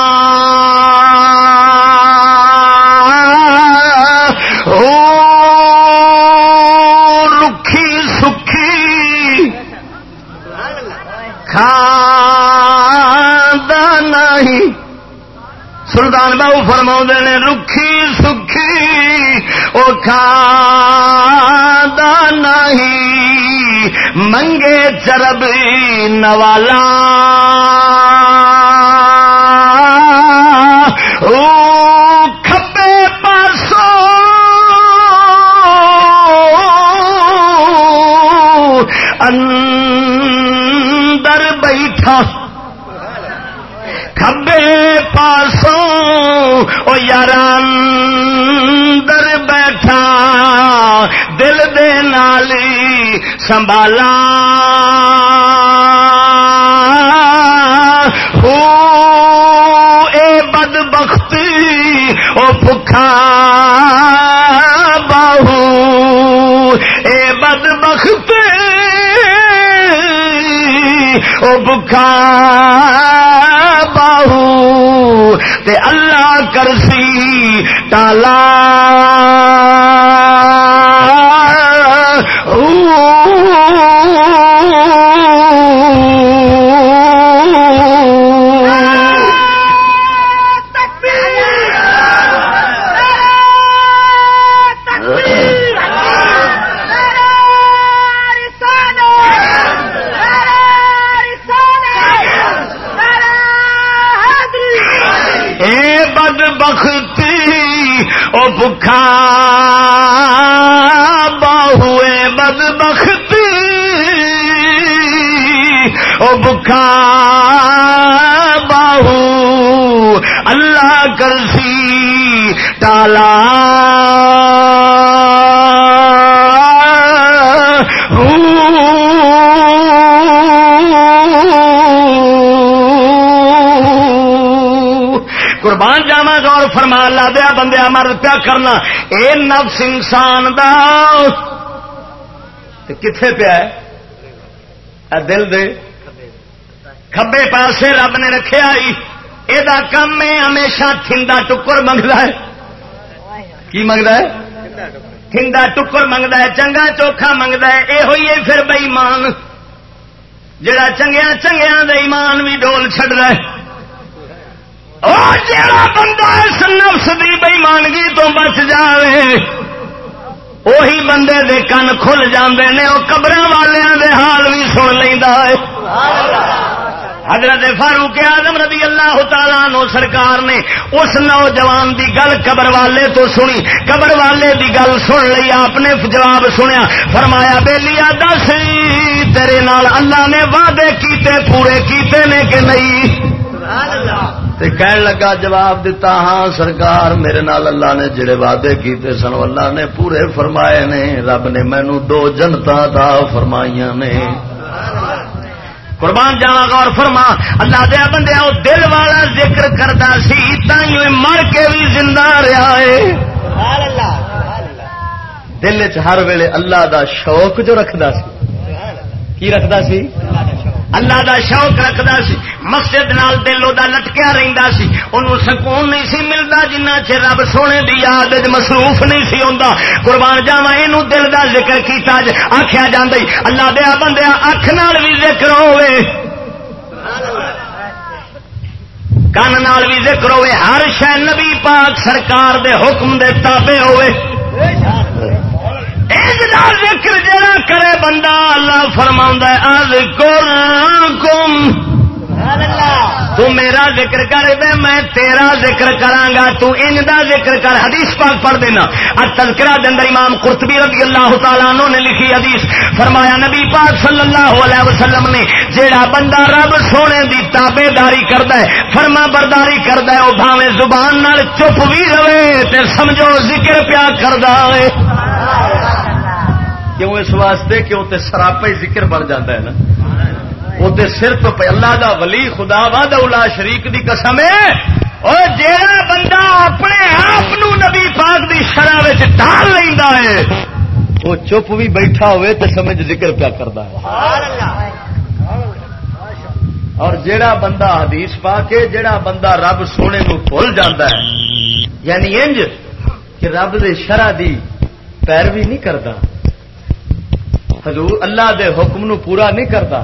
نہیں۔ سلطان بابو فرما نے، رکھی سکھی وہ کھانا نہیں۔ منگے چرب نوالا۔ کھبے پاسو۔ اندر بیٹھا۔ پاسوں او یاران در بیٹھا، دل دے نالی سنبھالا۔ ہو اے بد بختی او بخا باہو۔ اے بد بختی او بخا باہو۔ تے اللہ کرسی ٹالا او بکھا باہوے بد بختی او بکھا باہو اللہ کرسی ٹالا قربان جاوا غور فرما لا دیا بندیا مرد پیا کرنا۔ اے نفس انسان دا۔ کتنے پیا ہے؟ اے دل دے۔ کھبے پاسے رب نے رکھے آئی یہ کم ہے ہمیشہ تھندا ٹکر منگتا ہے۔ کی منگتا ہے؟ تھندا ٹکر منگتا ہے، چنگا چوکھا منگتا ہے۔ یہ ہوئی ہے پھر بئیمان جڑا چنگیا چنگیا دے ایمان بھی ڈول چڑ رہا ہے۔ اور جڑا بندہ اس نفس دی بےمانگی تو بچ جائے وہی بندے دے کن کھل جاندے نے وہ قبر والوں دے حال بھی سن لینا ہے۔ حضرت فاروق اعظم رضی اللہ تعالیٰ نو سرکار نے اس نوجوان دی گل قبر والے تو سنی۔ قبر والے دی گل سن لی آپ نے جواب سنیا۔ فرمایا بےلیا دس، تیرے نال اللہ نے وعدے کیتے، پورے کیتے نے کہ نہیں؟ اللہ۔ تے کہن لگا، جواب دیتا ہاں سرکار، میرے نال اللہ نے جڑے وعدے کیتے سن، اللہ نے پورے فرمائے نے، رب نے مینو دو جنتا دا فرمائیاں نے۔ قربان جاوا غور فرما، اللہ دیا بندے وہ دل والا ذکر کرتا سی تھی مر کے بھی زندہ رہا ہے دل چ ہر ویلے اللہ دا شوق جو رکھدا سی۔ کی رکھدا سی؟ اللہ دا شوق رکھدا سی، مسجد نال دل دا لٹکیا رہندا سی، اونوں سکون نہیں سی ملدا جنہ چر رب سونے دی یاد وچ مصروف نہیں سی ہوندا۔ قربان جاواں اینو دل دا ذکر کیتا ج آکھیا جاندا اللہ دے بندیا اکھ نال بھی ذکر ہوے کن نال بھی ذکر ہوے ہر شے نبی پاک سرکار دے حکم دے تابع ہوے ذکر جڑا کرے بندہ اللہ فرما کم تو میرا ذکر کر دے میں تیرا ذکر کرانگا تو ان دا ذکر کر، حدیث پاک پڑھ دینا۔ اور تذکرہ دے امام قرطبی رضی اللہ تعالیٰ عنہ نے لکھی حدیث۔ فرمایا، نبی پاک صلی اللہ علیہ وسلم نے جیڑا بندہ رب سونے دی تابے داری کردا ہے، فرما برداری کردا ہے وہ بھاویں زبان نال چپ بھی رہے تے سمجھو ذکر پیا کردا ہے۔ کیوں اس واسطے کہ وہ سراپا ہی ذکر بن جاتا ہے نا؟ وہ صرف اللہ دا ولی، خدا وا دولا شریک دی قسم ہے۔ اور جہاں بندہ اپنے آپ نبی پاک دی شرح ڈال لینا ہے، وہ چپ بھی بیٹھا ہوئے تو سمجھ ذکر پیا کرتا ہے۔ اور جیڑا بندہ حدیث پا کے جیڑا بندہ رب سونے کو بھول جاتا ہے۔ یعنی انج کہ رب دے شرح دی پیروی نہیں کرتا حضور اللہ دے حکم نو پورا نہیں کرتا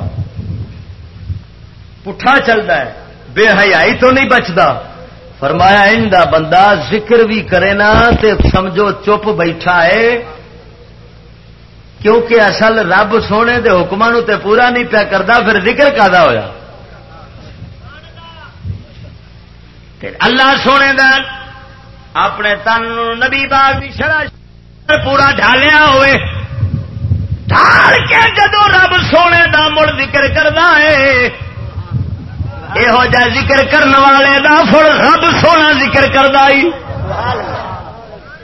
پٹھا چلتا ہے، بے حیائی تو نہیں بچتا فرمایا ان دا بندہ ذکر بھی کرے نا تے سمجھو چپ بیٹھا ہے۔ کیونکہ اصل رب سونے دے حکمان تے پورا نہیں پیا کرتا پھر ذکر کا ہوا اللہ سونے دا اپنے تن نبی باغ بھی شرح پورا ڈالیا ہوئے۔ ڈال کے جدو رب سونے دا مڑ ذکر کرنا ہے یہو جہ ذکر کرنے والے دا پھر رب سونا ذکر کرتا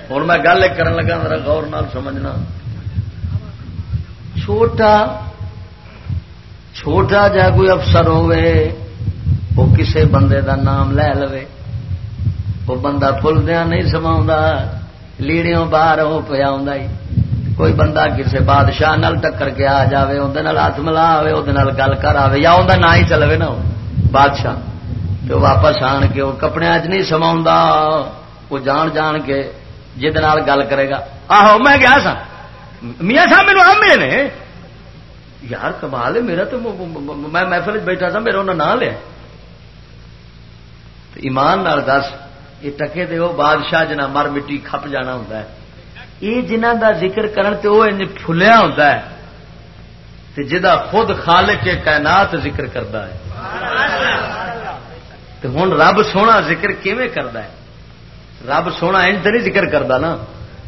ہوں میں گل کر لگا میرا غور نال سمجھنا۔ چھوٹا چھوٹا جا کوئی افسر ہوئے وہ کسے بندے دا نام لے لو وہ بندہ پلدیا نہیں سما لیڑیوں باہر ہو پیا کوئی بندہ کسی بادشاہ نال ٹکر کے آ جائے اندر ہاتھ ملا آئے وہ گل کر آئے یا اندر نہ ہی چلے نا بادشاہ۔ تو واپس آن کے وہ کپڑے چ نہیں سما وہ جان جان کے جہد گل کرے گا۔ آہو، میں گیا سا میاں صاحب میرے آمے نے۔ یار، کمال ہے، میرا تو میں محفل بیٹھا تھا میرا انہیں نام لیا۔ ایمان نال دس، یہ ٹکے دے وہ بادشاہ جنا مر مٹی کھپ جانا ہوں یہ جنہ دا ذکر کرن تے وہ انج پھلیا ہوتا ہے تے جدا خود خالق کے کائنات ذکر کرتا ہے تے ہن رب سونا ذکر کیویں کردا ہے؟ رب سونا انج تے نہیں ذکر کردا نا۔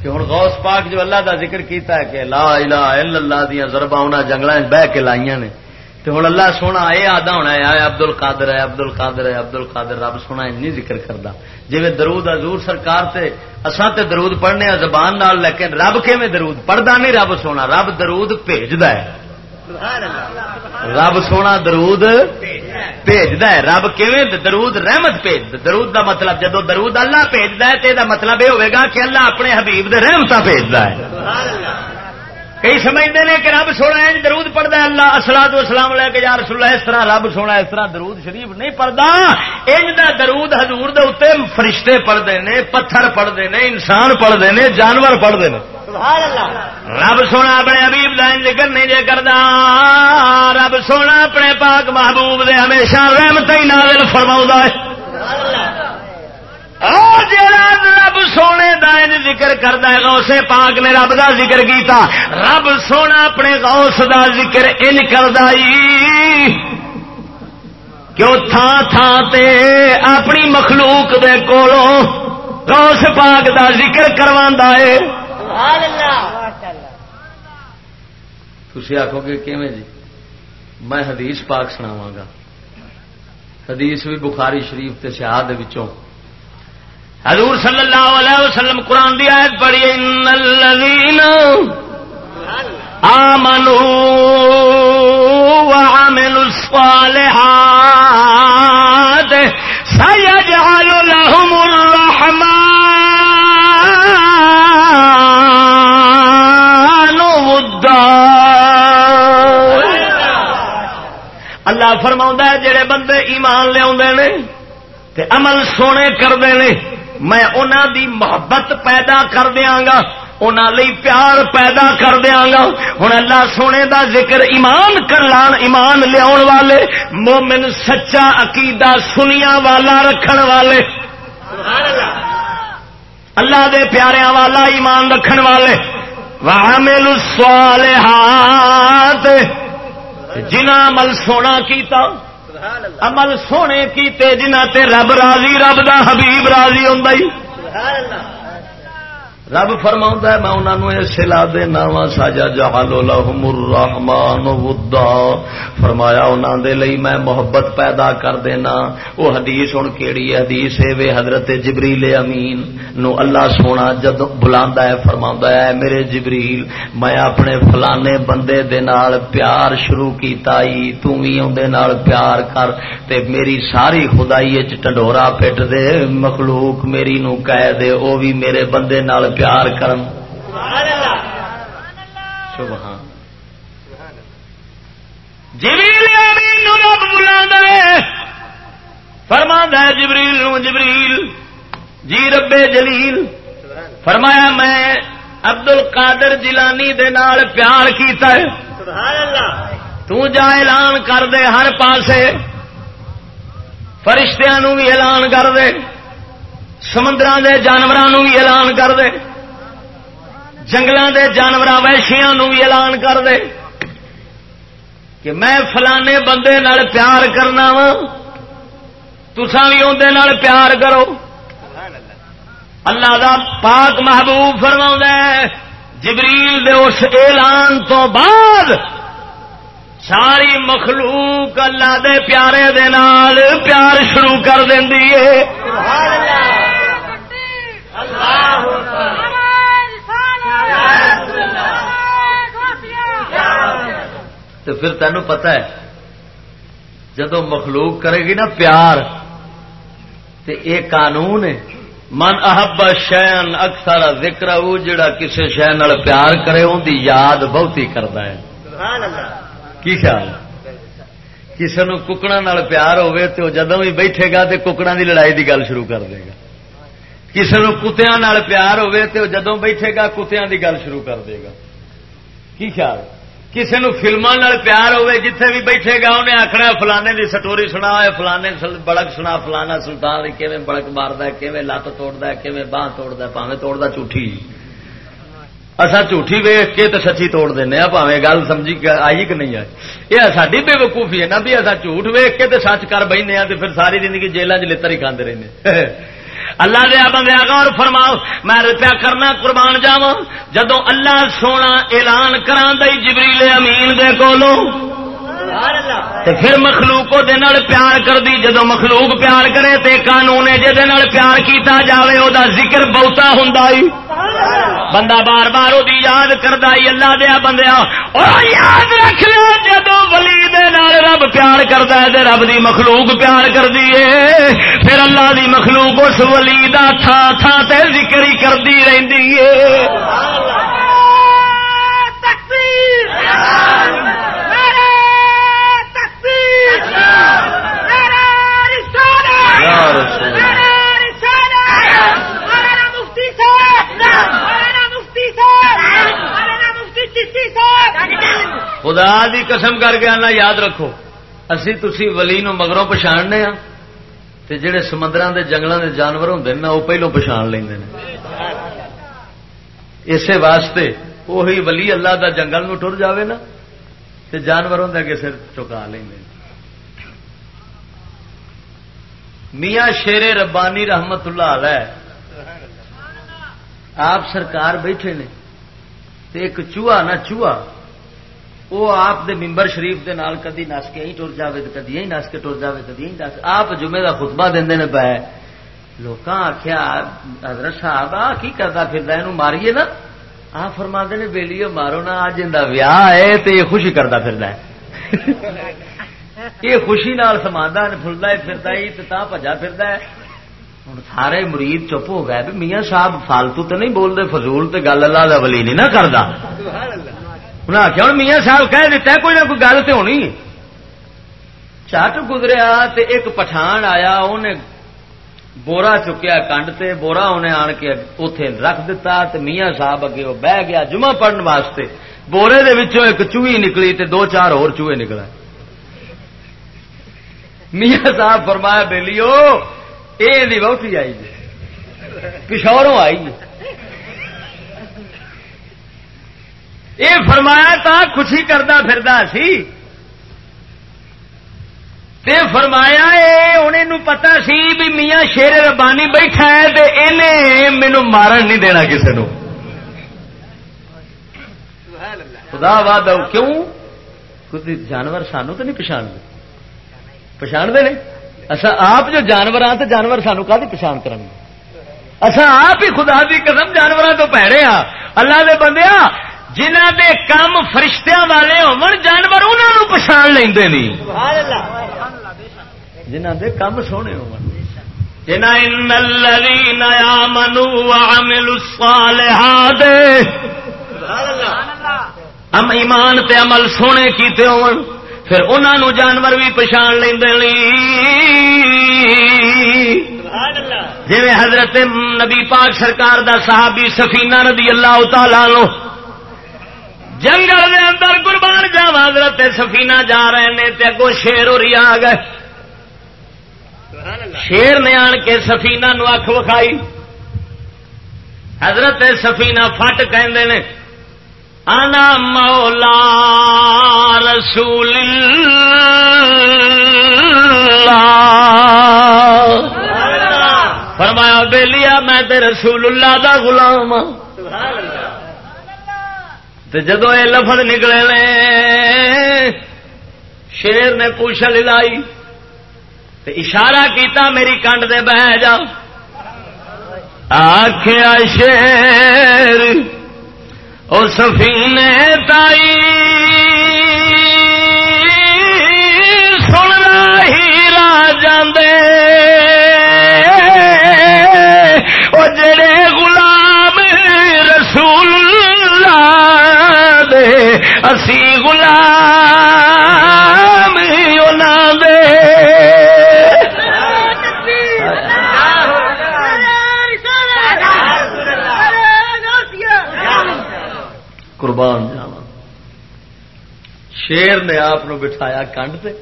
کہ ہن غوث پاک جو اللہ دا ذکر کیتا ہے کہ لا الہ الا اللہ دیاں ضرباں انہاں جنگلاں بہ کے لائیاں نے۔ تے ہن اللہ سونا اے آدا ہونا ہے عبد القادر ہے عبد القادر ہے عبد القادر، رب سونا نہیں ذکر کردا۔ جی درود حضور سرکار تے، اساں تے درود پڑھنے زبان نال، لیکن رب کیویں درود پڑھدا نہیں؟ رب سونا، رب درود بھیجدا ہے۔ رب سونا درود بھیجدا ہے۔ رب کیویں درود رحمت بھیج، درود دا مطلب جدو درود اللہ بھیجدا ہے، تے دا مطلب یہ ہوئے گا کہ اللہ اپنے حبیب دے رحمتاں بھیجدا ہے۔ کئی سمجھتے ہیں کہ رب سونا ہے درود پڑھتا ہے اللہ اسلاد اسلام لے کے یار سلا اس طرح رب سونا اس طرح درود شریف نہیں پڑھتا۔ ان کا درود ہزور دے فرشتے پڑھتے ہیں پتھر پڑھتے ہیں انسان پڑھتے ہیں جانور پڑھتے ہیں۔ رب سونا اپنے حبیب لائن ذکر نہیں جے کرتا۔ رب سونا اپنے پاک محبوب دے ہمیشہ رحمت ہی نازل فرما ہے۔ رب سونے دائن ذکر کرتا ہے غوث پاک نے رب دا ذکر کیتا۔ رب سونا اپنے غوث دا ذکر ان کردا کیوں تھان تھان تے اپنی مخلوق دے کولوں غوث پاک دا ذکر کروا ہے۔ تھی آخو گے کیویں جی؟ میں حدیث پاک سناواں گا۔ حدیث بھی بخاری شریف تے سیاح وچوں۔ حضور صلی اللہ علیہ وسلم قرآن دی آیت پڑھی ان الذین آمنوا وعملوا الصالحات سيجعل لهم الرحمن ودا. اللہ فرماؤں ہے، جڑے بندے ایمان لیا عمل سونے کرتے ہیں میں انہوں دی محبت پیدا کر دیا گا انہوں پیار پیدا کر دیا گا ہوں اللہ سونے دا ذکر ایمان کر لان ایمان لیا والے، مومن سچا عقیدہ سنیا والا رکھن والے۔ اللہ دے پیاریاں والا ایمان رکھن والے۔ وہ میلو سوال ہاتھ جنا عمل سونا کیتا عمل سونے کیتے جنہ تے رب راضی رب دا حبیب راضی ہوں رب فرما ہے، میں انہوں نے سلا دے ناوا ساجا جہال الرحمان ودا۔ فرمایا انہوں دے لئی میں محبت پیدا کر دینا۔ وہ حدیث ہوں کیڑی حدیث ہے، وے حضرت جبریل امین نو اللہ سونا جد بلا ہے فرما ہے میرے جبریل، میں اپنے فلانے بندے دے نال پیار شروع کیتا ہی تم بھی اندر پیار کر تے میری ساری خدائی ٹنڈورا پٹ دے، مخلوق میری نو کہہ دے، او بھی میرے بندے نال پیار کرن۔ سبحان۔ جبریل امین نو رب ہے جبریل نو جبریل۔ جی رب جلیل۔ فرمایا میں عبد القادر جیلانی دے نال پیار کیتا ہے۔ تو جا اعلان کر دے ہر پاسے۔ فرشتیاں بھی اعلان کر دے۔ سمندر دے جانوروں بھی اعلان کر دے۔ جنگل کے جانور ویشیاں بھی اعلان کر دے کہ میں فلانے بندے نال پیار کرنا وا تسا بھی اندر پیار کرو۔ اللہ دا پاک محبوب فرما جبریل دے اس اعلان تو بعد ساری مخلوق اللہ دے پیارے دے نال پیار شروع کر دینی ہے۔ تو پھر تینوں پتا ہے جدو مخلوق کرے گی نا پیار تے اے قانون ہے من احب شین اکثر ذکر وہ جڑا کسی شہ پیار کرے ان دی یاد بہت ہی کرتا ہے کی خیال؟ کسی نو ککڑا پیار ہوے تو جدو بھی بیٹھے گا تو ککڑا دی لڑائی دی گل شروع کر دے گا۔ کسی نو کتیا پیار ہوے تو جدو بیٹھے گا کتیا دی گل شروع کر دے گا۔ کی خیال؟ کسی نو پیار ہوے جتھے بھی بیٹھے گا، انہیں آخنا فلانے دی سٹوری سنا فلانے بڑک سنا، فلانا سلطان کیون بڑک مارد کیون لت توڑتا کیون باہ توڑتا پاوے توڑتا جھوٹھی۔ اصا جھوٹھی ویخ کے تو سچی توڑ دینا پاوے گل سمجھی آئی کہ نہیں آئی۔ یہ ساری بے وقوفی ہے نا، بھی اصا جھوٹ ویخ کے تو سچ کر بہنے تو پھر ساری زندگی جیلوں چ لڑ ہی کھانے رہے *laughs* اللہ دیا بندے غور فرماؤ، میں پیا کرنا، قربان جاوا جدو اللہ سونا اعلان کرا جبریل امین دے کولو تے پھر مخلوق پیار کر دی جدو مخلوق پیار کرے تے قانون جہد پیار کیتا جاوے او دا ذکر بہتا ہوں بندہ بار بار وہ یاد کرتا اللہ دیا بندیا یاد رکھ لو جدو ولی دے نال رب پیار کرتا ہے رب دی مخلوق پیار کر دیے پھر اللہ دی مخلوق اس ولی دا تھا تھا تے ذکر ہی کرتی رہتی ہے۔ خدا دی قسم کر کے آنا یاد رکھو. اسی تسی ولی نو مگروں پچھاڑنے ہاں. تے جڑے سمندر دے جنگلوں دے جانور ہوں نا وہ پہلو پچھان لیں اسی واسطے وہی ولی اللہ دا جنگل نو ٹر جاوے نا تے جانور ہوں اگے سر چکا لیں میاں شیر ربانی رحمت اللہ علیہ۔ آپ سرکار بیٹھے نے تے ایک چوہا نہ چوہا وہ آپ دے ممبر شریف دے نال کدی نس کے ہی ٹر جائے تو کدی نس کے ٹر جائے کدی نس۔ آپ جمعے کا خطبہ دے نے پہ لوگ آخیا حضرت صاحب، آ کی کرتا پھر یہ ماریے نا۔ آ فرما نے بےلی مارو نا اج ان ویاہ ہے تو یہ خوشی کرتا پھر *laughs* یہ خوشی نال سمانا فلتا پھرتا ہی تو پجا پھر ہوں سارے مرید چپ ہو گئے میاں صاحب فالتو تو نہیں بولتے، فضول تو گل اللہ ولی نہیں نہ کرتا انہیں آخیا ہوں میاں صاحب کہہ دیتا ہے کوئی نہ کوئی گل تو ہونی۔ چٹ گزریا تے ایک پٹھان آیا انہیں بورا چکیا کنڈ تے، بورا انہیں آن کے اتے رکھ دیتا تے میاں صاحب اگے وہ بہ گیا جمعہ پڑھن واسطے۔ بورے دے وچوں ایک چوہی نکلی تے دو چار اور چوہے نکلا میاں صاحب فرمایا بےلیو یہ بہتی آئی جی پچھوروں آئی جی یہ فرمایا، تا خوشی کرتا پھردا سی۔ تے فرمایا انہیں پتا سی بھی میاں شیر ربانی بیٹھا ہے تے انہیں مینو مارن نہیں دینا کسی نو۔ خدا باد کیوں؟ کچھ جانور سانو تو نہیں پچھاڑ دے پچھاڑ دے اچھا آپ جو جانور ہاں تو جانور سانو کا پچھان کریں اچھا آپ ہی خدا دی قسم جانوروں تو پیڑے ہاں۔ اللہ دے بندے جنہ دے کام فرشتیاں والے ہون جانور انہوں پچھان لیں نہیں جنہ دے کام سونے ہو ہم ایمان تے عمل سونے کیتے ہو پھر انہوں جانور بھی پچھان لیں جی حضرت نبی پاک سرکار دا صحابی سفینہ رضی اللہ تعالی لو جنگل دے اندر قربان جاوا حضرت سفینہ جا رہے ہیں تے اگو شیر رہی آ گئے۔ شیر نے آن کے سفینہ نو اکھ وکھائی۔ حضرت سفینہ فٹ کہ انا مولا رسول اللہ فرمایا بے لیا میں تے رسول اللہ دا غلام ہاں۔ جدو یہ لفظ نکلے نے، شیر نے پوچھل لائی اشارہ کیتا میری کنڈ دے بہ جا آخیا شیر او سفینے تائی سننا ہی راجے وہ جڑے غلام رسول اللہ دے، اسی غلام دے۔ قربان جاوا شیر نے آپ بٹھایا کنڈ پہ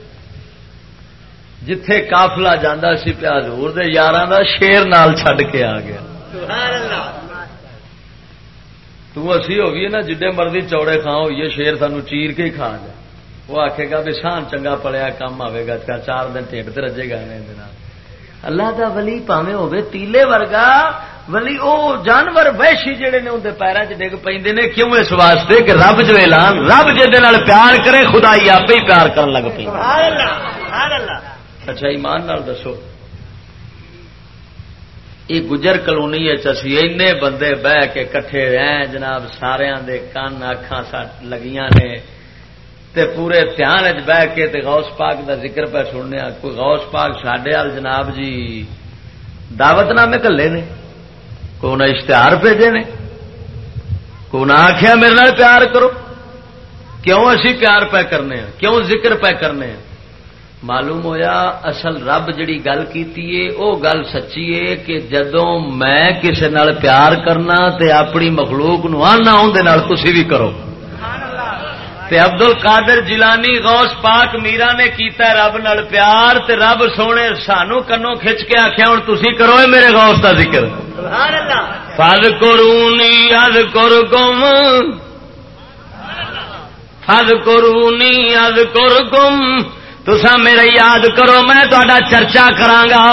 جتھے کافلا جانا سی پیا ہزور دے یار دا شیر نال چھڈ کے آ گیا۔ تسی ہو گئی نا جڈے مرضی چوڑے کھا ہوئیے شیر سانو چیر کے ہی کھا گیا۔ وہ آخے گا بھی شان چنگا پڑیا کام آئے گا چار دن تے رجے گا اللہ دا ولی پاوے ہوے تیلے ورگا ولی او جانور وحشی جڑے نے اندر پیروں چ ڈگ پہ نے کیوں اس واسطے کہ رب جو اعلان رب جی پیار کرے خدا ہی آپ ہی پیار کرن لگ پی اچھا ایمان نال دسو۔ یہ گجر کلونی اسی این بندے بہ کے کٹھے رہ جناب سارا دے کن اکھان لگیاں نے۔ تے پورے دھیان بہ کے تے غوث پاک دا ذکر پہ سننے کوئی غوث پاک وال جناب جی دعوت نامے کلے نے۔ کون انہیں اشتہار بھیجے نے۔ کون آخیا میرے نال پیار کرو۔ کیوں اسی پیار پہ کرنے ہیں؟ کیوں ذکر پہ کرنے ہیں؟ معلوم ہویا اصل رب جڑی گل کیتی ہے، او گل سچی ہے کہ جدوں میں کسی نال پیار کرنا تے اپنی مخلوق نو آنا اندر تسی بھی کرو۔ تے عبد القادر جیلانی غوث پاک میرا نے کیتا رب نال پیار تے رب سونے سانو کنو کھچ کے آخیا ہوں تھی کرو میرے غوث کا ذکر۔ فل کرونی اد کر گم فل کرونی اد کر گم تسا میرے یاد کرو میں تا چرچا کرانگا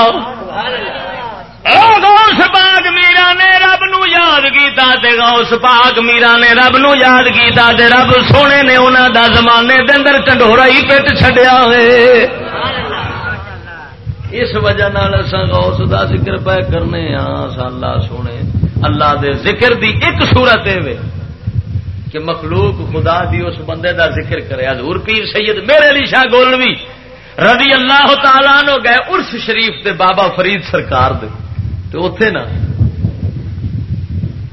غوث پاک میرا نے رب نو یاد کیتا تے غوث پاک میرا نے رب نو یاد کیتا تے رب سونے نے انہاں دا زمانے دے اندر چنڈورا ہی پٹ چھڈیا ہوئے اس وجہ نال اساں غوث دا ذکر پہ کرنے ہاں اللہ سونے۔ اللہ دے ذکر دی ایک صورت ہے کہ مخلوق خدا دی اس بندے دا ذکر کرے۔ حضور پیر سید میرے علی شاہ گولوی رضی اللہ تعالیٰ نو گئے ارس شریف دے بابا فرید سرکار دے۔ تو اتے نا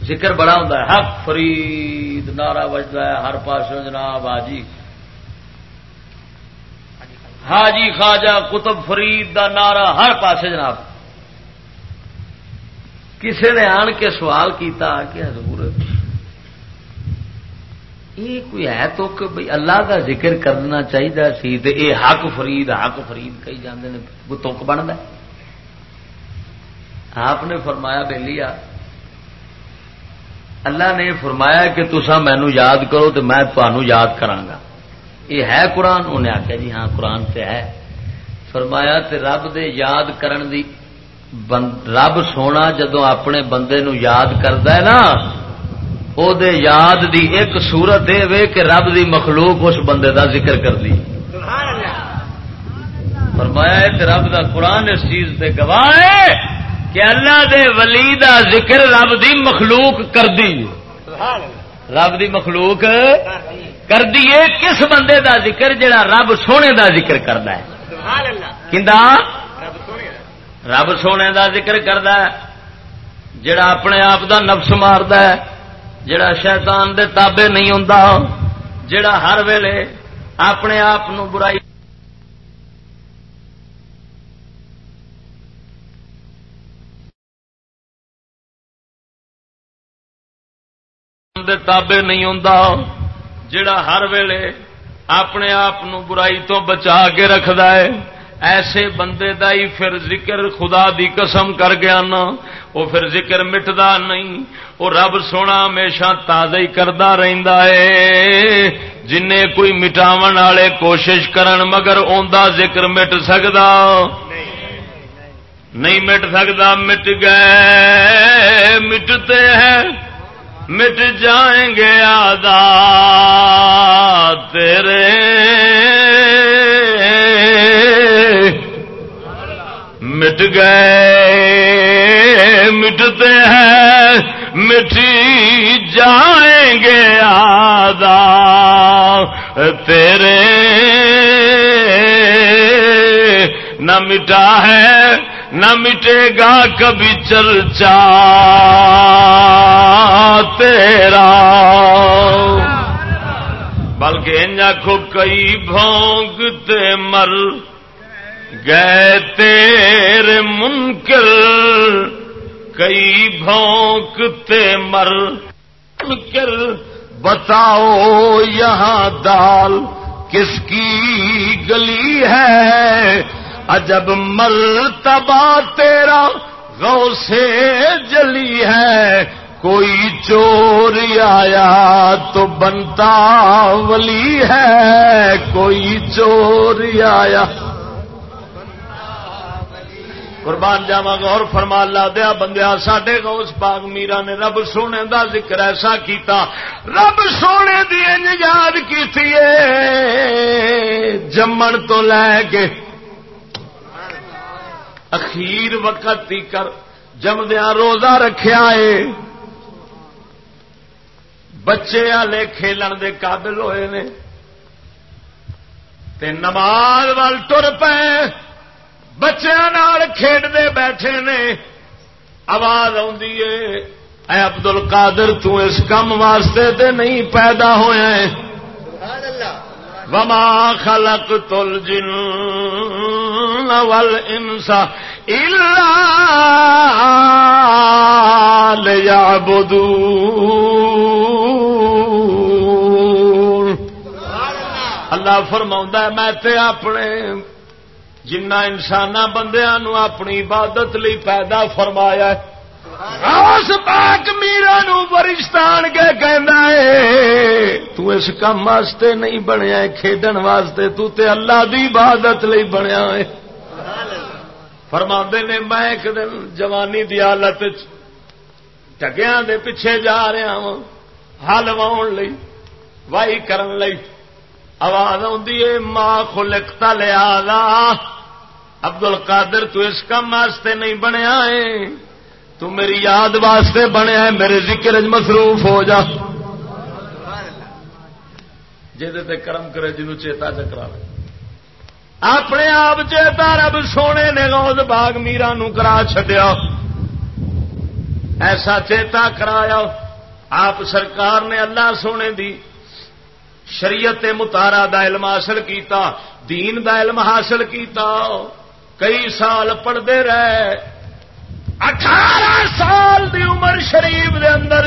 ذکر بڑا ہوں حق، فرید، نعرہ بجتا ہے۔ ہر پاس جناب حاجی حاجی خواجہ کتب فرید دا نعرہ ہر پاس جناب۔ کسی نے آن کے سوال کیتا کہ حضور۔ یہ کوئی ہے تو کہ بھائی اللہ کا ذکر کرنا چاہیے سی اے حق فرید حق فرید کہی جاندے نے کوئی تک بنتا ہے۔ آپ نے فرمایا بے لیا۔ اللہ نے فرمایا کہ تسا مینو یاد کرو تو میں تمہوں یاد کرانگا یہ ہے قرآن؟ انہیں آخیا جی ہاں قرآن سے ہے۔ فرمایا تے رب دے یاد کرن دی رب سونا جدو اپنے بندے نو یاد کرد ہے نا او دے یاد دی ایک صورت یہ کہ رب دی مخلوق اس بندے دا ذکر کر دی فرمایا رب دا قرآن اس چیز سے گواہ کہ اللہ دے ولی دا ذکر رب دی مخلوق کر دی۔ رب دی مخلوق کر دیے کس بندے دا ذکر جڑا رب سونے دا ذکر کرتا ہے؟ رب سونے دا ذکر کرتا ہے۔ جڑا اپنے آپ دا نفس مارد ہے۔ جڑا شیطان دے تابے نہیں ہوں جڑا ہر ویلے اپنے آپ برائی دے تابے نہیں ہوں جڑا ہر ویلے اپنے آپ برائی تو بچا کے رکھد ہے۔ ایسے بندے دا ہی پھر ذکر خدا دی قسم کر گیا نا، وہ پھر ذکر مٹدا نہیں۔ وہ رب سونا ہمیشہ تازہ ہی کرتا رہتا ہے۔ جن کوئی مٹاو والے کوشش کرن مگر اوندا ذکر مٹ سکتا نہیں مٹ سکتا مٹ گئے، مٹتے ہیں۔ مٹ جائیں گے آدھا تیرے۔ مٹ گئے، مٹتے ہیں، مٹی جائیں گے آدھا تیرے۔ نہ مٹا ہے نہ مٹے گا کبھی چرچا تیرا۔ بلکہ آخو کئی بھونگتے مر گئے تیرے منکر۔ کئی بھونکتے مر منکر۔ بتاؤ یہاں دال کس کی گلی ہے؟ عجب مرتبہ تیرا غو سے جلی ہے، کوئی چور آیا تو بنتا ولی ہے، کوئی چور آیا۔ قربان جاوا غور فرما لا دیا بندیا سڈے گوس باغ میرا نے رب سونے دا ذکر ایسا کیتا۔ رب سونے دی یاد کی جمن تو لے کے اخیر وقت تی کر جمدیا روزہ رکھیا ہے بچے والے کھیلن دے قابل ہوئے نے۔ تے نماز وال تر پے۔ بچوں کھیڈتے بیٹھے نے۔ آواز اے۔ عبد ال کادر تس کام واسطے تے نہیں پیدا ہوا وما خلق تل جن انسا بدو اللہ فرما میں تے اپنے جنہ انسان بندیا اپنی عبادت لی پیدا فرمایا اس پاک میرا نو ورشتان کے کہنا ہے، تو اس کام واسطے نہیں بنیا کھیڈن واسطے تو تے اللہ دی عبادت لی بنیا ہے۔ فرما نے، میں ایک دن جوانی دی حالت ٹگیا دے پیچھے جا رہا ہوں ہل واؤن لئی، وائی کرن لئی۔ آواز آ ماں خلکتا لیا ابد ال کادر اس کام واسطے نہیں بنیا ہے۔ تو میری یاد واسطے بنیا ہے میرے ذکر مصروف ہو جا۔ جی کرم کرے جنو چیتا چکرا اپنے آپ چیتا رب سونے نے روز باغ میرا نو کرا چڈیا ایسا چیتا کرایا، آپ سرکار نے اللہ سونے دی شریعت متارا دا علم حاصل کیتا، دین دا علم حاصل کیتا۔ کئی سال پڑھتے رہے اٹھارہ سال دی عمر شریف دے اندر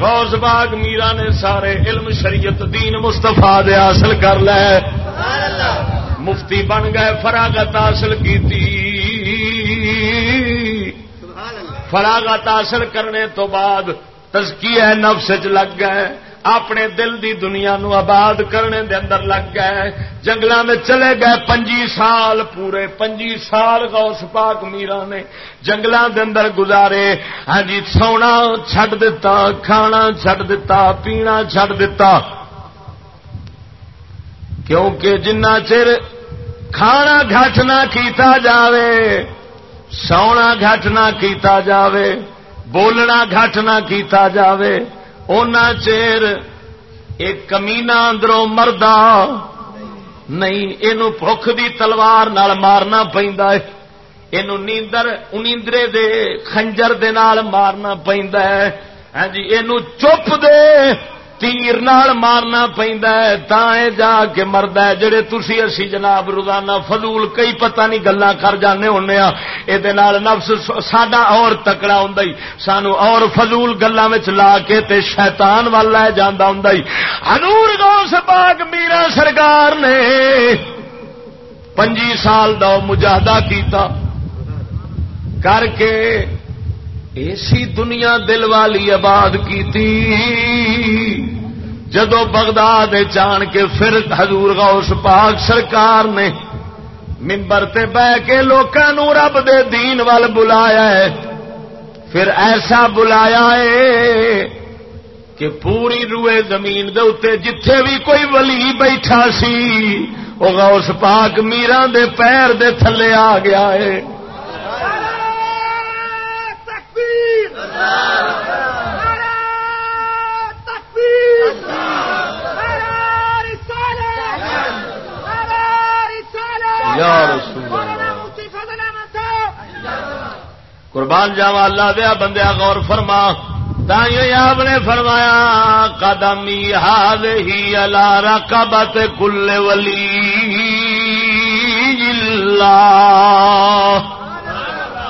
روز باغ میرا نے سارے علم شریعت دین مستفا دے حاصل کر لے۔ مفتی بن گئے، فراغت حاصل کی فراغت حاصل کرنے تو بعد تزکیہ نفس چ لگ گئے۔ اپنے دل دی دنیا نو آباد کرنے دے اندر لگ گئے جنگل میں چلے گئے، پنجی سال پورے، پنجی سال غوث پاک میرا نے جنگل دے اندر گزارے۔ ہاں جی سونا چھڈ دتا، کھانا چھڈ دتا، پینا چھڈ دتا۔ کیونکہ جنہ چر کھانا گھٹ نہ کیتا جاوے، سونا گھٹ نہ کیتا جاوے، بولنا گھٹ نہ کیتا جاوے۔ اونا چیر ایک کمینا اندروں مردا نہیں یہ بخ دی تلوار نال مارنا پہنتا ہے۔ یہ نیندر، انیندرے دے خنجر دے نال مارنا پہنتا ہے۔ ہاں جی یہ چپ دے۔ تیر نال مارنا پہ جا کے مرد ہے۔ جڑے تھی اسی جناب روزانہ فضول کئی پتہ نہیں گلا کر جانے ہونے یہ نفس سڈا اور تکڑا ہوں سانو اور فضول گلوں لا کے تے شیطان وال لے ہنور گوس پاک میرا سرکار نے پنجی سال دا مجاہدہ کیتا۔ کر کے ایسی دنیا دل والی آباد کی جدو بغداد چان کے پھر حضور غوث پاک سرکار نے ممبر تے بہ کے لوگوں رب دے دین وال بلایا ہے۔ پھر ایسا بلایا ہے کہ پوری روئے زمین دے اتنے جتھے بھی کوئی ولی بیٹھا سی وہ غوث پاک میران دے پیر دے تھلے آ گیا ہے۔ قربان جاوا اللہ دیا بندیا غور فرما۔ آپ نے فرمایا، قدمی ہاد ہی اللہ رقبت کل ولی اللہ۔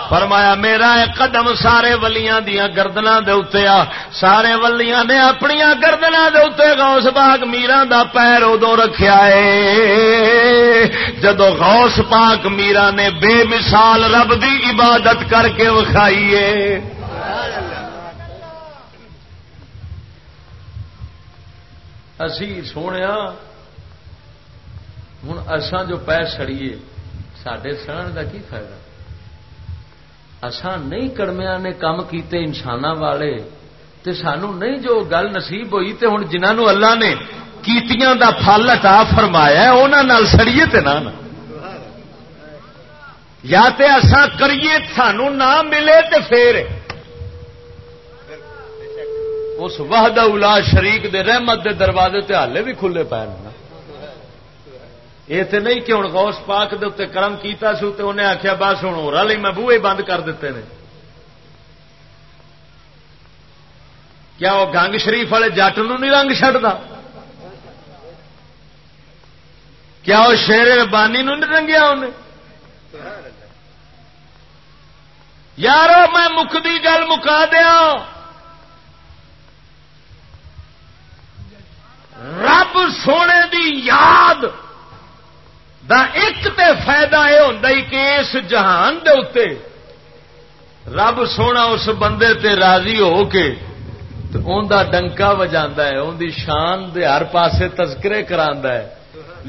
فرمایا، میرا قدم سارے ولیاں دیا گردنا دے آ. سارے ولیاں نے اپنی گردنا دے غوث پاک میرا دا پیر ادو رکھا ہے جدو غوث پاک میرا نے بے مثال رب دی عبادت کر کے وکھائیے اسی سونے ہوں اسان جو پیر سڑیے سڈے سڑن کا کی فائدہ؟ اسان نہیں کڑمیا نے کام کیتے انسان والے، تے سانو نہیں جو گل نصیب ہوئی، تے ہوں جنہوں اللہ نے کیتیاں دا پھل ہٹا فرمایا انہوں سڑیے تے نہ۔ یا تے اسا کریے، سانو نہ ملے تے پھر۔ اس وحدہ الا شریک دے رحمت دے دروازے تے حالے بھی کھلے پے۔ یہ تو نہیں کہ ہوں غوث پاک دے اتنے کرم کیتا سو تے انہیں آخیا بس ہوں ہو رہا میں بوئے بند کر دیتے ہیں کیا وہ گنگ شریف والے جٹ نو نہیں رنگ چڑھتا کیا وہ شیر ربانی نو نہیں رنگیا انہیں؟ یار میں مکتی گل مکا دیا رب سونے دی یاد دا ایک تے فائدہ یہ ہوتا کہ اس جہان دے اتے رب سونا اس بندے تے راضی ہو کے ان دا ڈنکا وجا ہے ان دی شان دے ہر پاسے تذکرے کرا ہے۔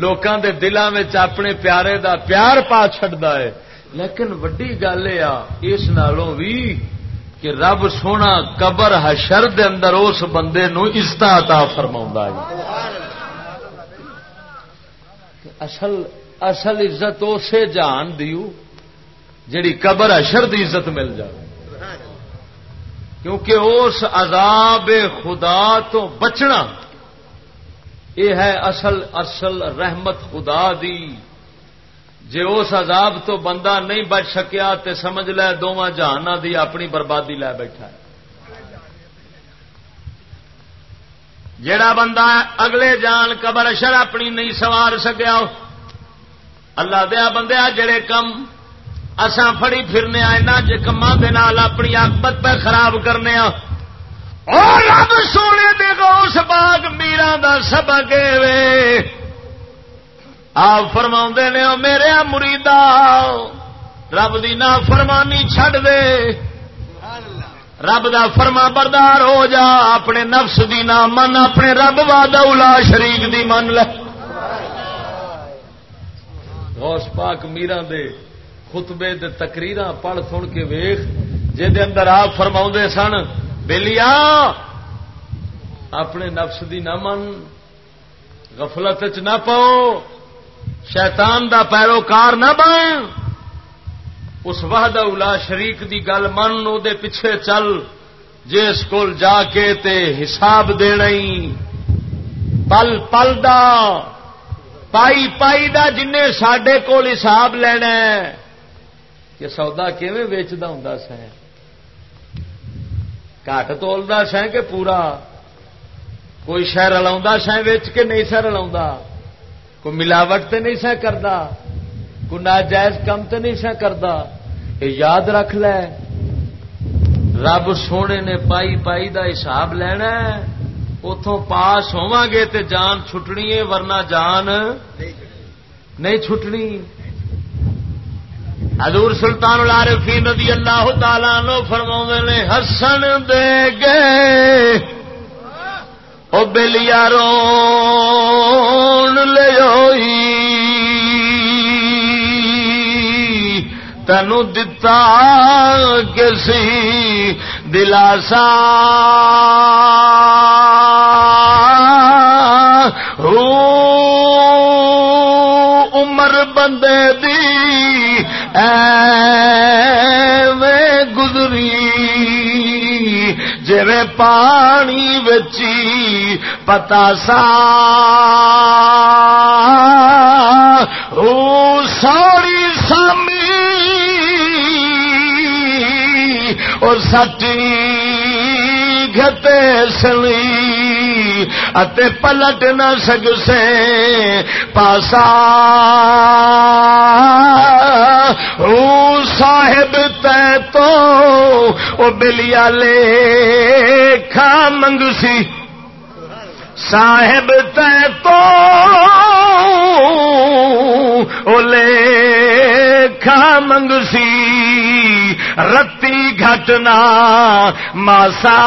لوکاں دے دلوں میں اپنے پیارے دا پیار پا چڈا ہے۔ لیکن وڈی گل یہ اس نالوں بھی کہ رب سونا قبر حشر دے اندر اس بندے نو عزت فرما اصل اصل عزت اسے جان دیو، جڑی قبر اشر دی عزت مل جائے کیونکہ اس عذاب خدا تو بچنا یہ ہے اصل اصل رحمت خدا دی۔ جے اس عذاب تو بندہ نہیں بچ سکیا تے سمجھ لے دونوں جہان دی اپنی بربادی لے بیٹھا ہے۔ جڑا بندہ اگلے جان قبر اشر اپنی نہیں سوار سکیا اللہ دیا بندے جڑے کم اسان فڑی پھرنے آئے کما اپنی آکبت پہ خراب کرنے اور رب سونے دے گو اس باغ میرا دا سبق آپ فرما نے میرے مریدا، رب دی نا فرمانی چھڈ دے۔ رب دا فرما بردار ہو جا، اپنے نفس دی نہ من، اپنے رب واد شریک دی من لے۔ غوث پاک میرا دے خطبے دے تقریر پڑھ سن کے ویخ جہد اندر آپ فرما سن بےلیا اپنے نفس دی نہ من، غفلت چ نہ پاؤ، شیطان دا پیروکار نہ بن۔ اس وحد اولا شریک دی گل من دے پیچھے چل۔ جس کو جا کے تے حساب دینا پل پل دا۔ پائی پائی دا جن سڈے کول حساب لینا کہ سودا کیون ویچتا ہوں سہ کٹ تولدا سہ کہ پورا؟ کوئی شہ رلا سہ ویچ کے نہیں سہ رلا کوئی ملاوٹ تے نہیں سہ کرتا کوئی ناجائز کم تے نہیں سہ کرتا یہ یاد رکھ لے۔ رب سونے نے پائی پائی دا حساب لینا ہے۔ اتوں پاس ہوا گے تے جان چھٹنی ہے، ورنہ جان نہیں چھٹنی۔ حضور سلطان العارفین رضی اللہ تعالی نو فرما نے ہسن دے گے۔ او بلیا رو لے تینو دتا کسی دلاسا عمر بندے دی میں گزری جی پانی بچی پتا سا ساری سامی اور سٹی گتے سلی اتے پلٹ نہ سگ سے پاسا۔ صاحب تے تو او بلیا لے کھا منگسی۔ صاحب تے تو او لے کھا منگسی۔ رتی گھٹنا ماسا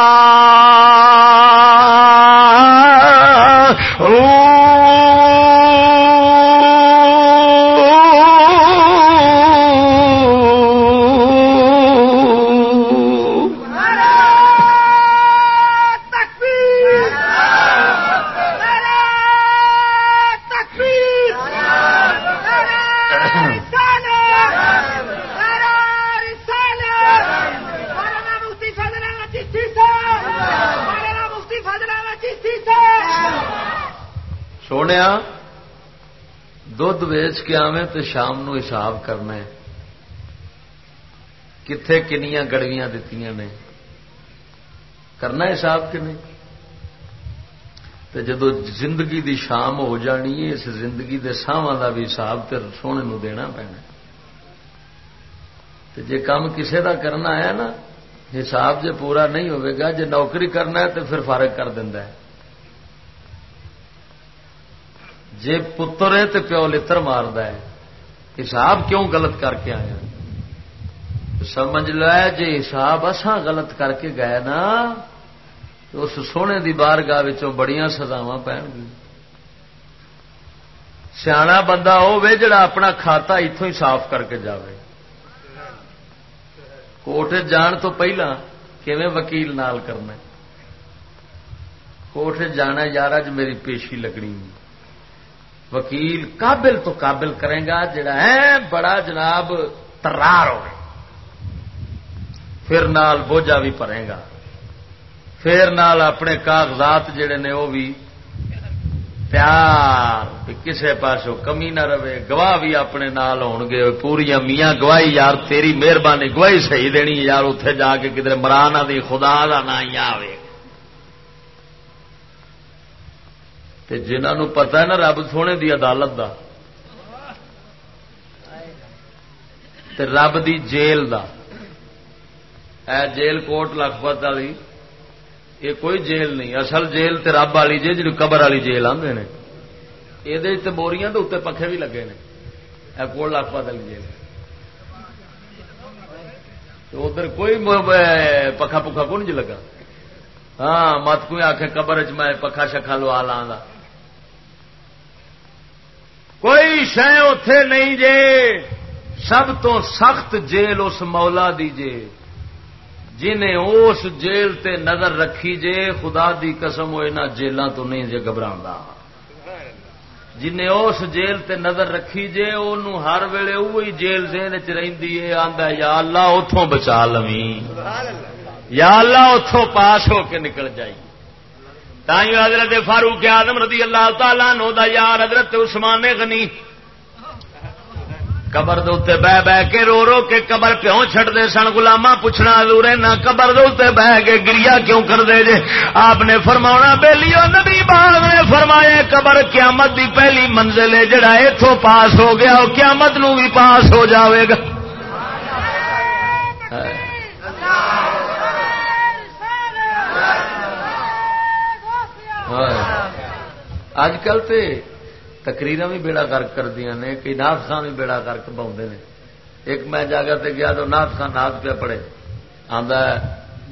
سونے دھد ویچ کے آویں تو شام نو حساب کرنا ہے۔ کتنے کنیاں گڑویاں دیتی نے۔ کرنا حساب کہ نہیں؟ تو جدو زندگی دی شام ہو جانی ہے، اس زندگی دے ساواں کا بھی حساب تو سونے نو دینا پینا تو جے کام کسے دا کرنا ہے نا، حساب جے پورا نہیں ہوئے گا، جے نوکری کرنا ہے تو پھر فارغ کر دینا ہے۔ جی پتر ہے تو پیو لر مارد حساب کیوں غلط کر کے آیا سمجھ لیا جی حساب اساں غلط کر کے گئے نا، تو اس سونے دی بار گاہ بڑی سزاوا پہن گی سیاح بندہ وہ جڑا اپنا کھاتا اتوں ہی صاف کر کے جائے کوٹ جان تو پہلا کیویں وکیل نال کرنا کوٹ جانا یار اج میری پیشی لگنی وکیل قابل تو قابل کرے گا، جڑا ہے بڑا جناب ترار ہو پھر نال بوجھا بھی پڑے گا۔ پھر نال اپنے کاغذات جڑے نے وہ بھی پیار کسے پاسوں کمی نہ رہے۔ گواہ بھی اپنے نال ہون گے۔ پوری میاں گواہی، یار تیری مہربانی، گواہی صحیح دینی یار اتے جا کے کدھر مرانا دی خدا کا نہ ہی آئے جنہوں پتا ہے نا رب سونے دی عدالت دا، تے رب دی جیل دا۔ اے جیل کوٹ لکھپت والی یہ کوئی جیل نہیں، اصل جیل تے رب والی جی جی قبر والی جیل آدھے نے۔ یہ بوریاں تو اتنے پکھے بھی لگے نے۔ اے کوٹ لکھپت والی جیل۔ ادھر کوئی پکھا پکھا کون جی لگا؟ ہاں مت کوئی آخ قبر چ میں پکھا شکھا لوا لا کوئی شہ اتے نہیں جے۔ سب تو سخت جیل اس مولا دی جے۔ جنہیں اس جیل تے نظر رکھی جے، خدا دی قسم وہ یہاں جیلوں تو نہیں جے گھبرا جنہیں اس جیل تے نظر رکھی جے ان ہر ویلے وہی جیل دین چ رہی ہے آدھا یا اللہ اتوں بچا لوی یا اللہ اتوں پاس ہو کے نکل جائی تھی حضرت فاروق آدم رضی اللہ تعالیٰ نو دا یار حضرت عثمان غنی۔ قبر دے بہ بہ کے رو رو کے قبر پیوں چھڑتے سن گلاما پوچھنا دور نہ قبر دے بہ کے گریا کیوں کر دے جے؟ آپ نے فرما بےلیو نبی باغ نے فرمایا، قبر قیامت دی پہلی منزل ہے، جڑا اتوں پاس ہو گیا وہ قیامت نو بھی پاس ہو جاوے گا۔ اج کل تو تقریر بھی بیڑا گرک کردیا نے، کئی ناف خان بھی بیڑا گرک پاؤں نے۔ ایک میں جگہ تے گیا تو نات خان نات پہ پڑے آدھا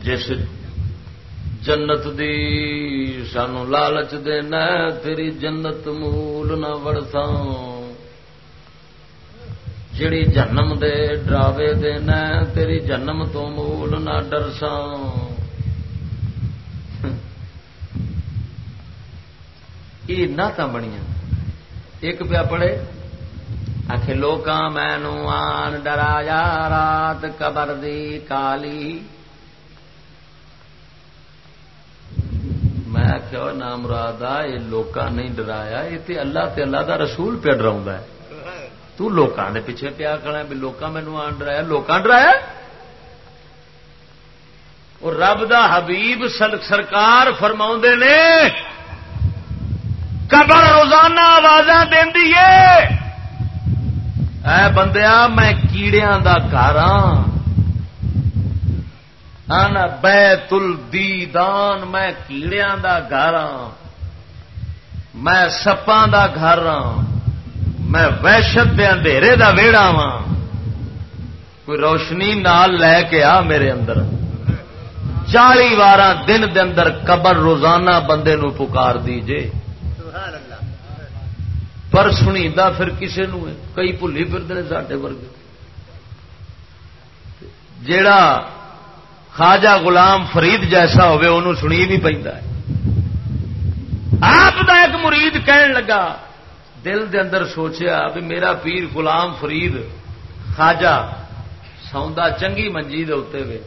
جس جنت دی سانو لالچ دینا تیری جنت مول نہ وڑساں۔ جڑی جنم دے ڈراوے دینا تیری جنم تو مول نہ ڈرساں۔ یہ نعت بنیا ایک پیا پڑے آخ لوگ مینو آن ڈرایا رات قبر دی کالی میں آخیا نام راد یہ لوگ نہیں ڈرایا، یہ تے اللہ تے اللہ دا رسول پہ ڈرا ہے۔ تو لوکاں دے پیچھے پیا کھڑا بھی لوکاں مینو آن ڈرایا، لوکاں ڈرایا؟ اور رب دا حبیب سرکار فرما نے قبر روزانہ آواز دینی اے بندیا میں کیڑیاں دا گھر ہاں۔ بیت الدیدان، میں کیڑیاں دا گھر ہاں۔ میں سپاں دا گھر ہاں۔ میں وحشت دے اندھیرے دا ویڑا وا کوئی روشنی نال لے کے آ میرے اندر۔ چالی بارہ دن دے اندر قبر روزانہ بندے نو پکار دیجے پر سنی پھر کسی نو کئی بھلی پھرتے ساڈے ورگے جیڑا خواجہ غلام فرید جیسا ہوے انہوں سنی بھی پہ آپ دا ایک مرید کہن لگا دل دے اندر سوچیا بھی میرا پیر غلام فرید خواجہ سوندا چنگی منجی دے اتنے وے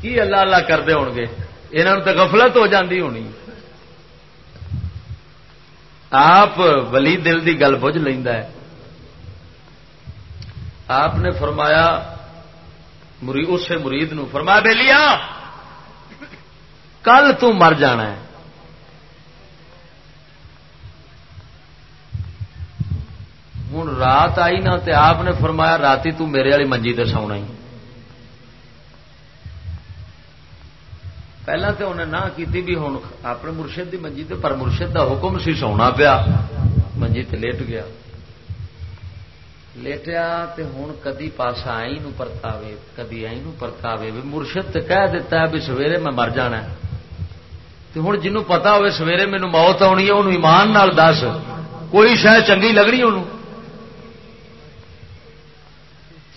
کی اللہ اللہ کرتے ہو گے یہاں تو غفلت ہو جاندی ہونی آپ ولی دل دی گل بجھ لینا ہے۔ آپ نے فرمایا اسے مرید نو فرمایا بے لیا کل تو مر جانا ہے۔ ہوں رات آئی نا تے آپ نے فرمایا، راتی تو میرے والی منجی تے سونا ہی۔ پہلے تو انہیں نہ کی بھی ہوں اپنے مرشد دی منجی تے پر مرشد دا حکم سی سونا پیا منجی تے لیٹ گیا لیٹیا تے ہوں کدی پاسا آئی نو پرتاوے کدی آئی نو پرتاوے بھی مرشد تے کہہ دیتا ہے بھی سویرے میں مر جانا ہے تے ہوں جنوں پتا ہوئے سویرے مینو موت آنی ہے انہوں ایمان نال دس کوئی شاید چنگی لگنی انہوں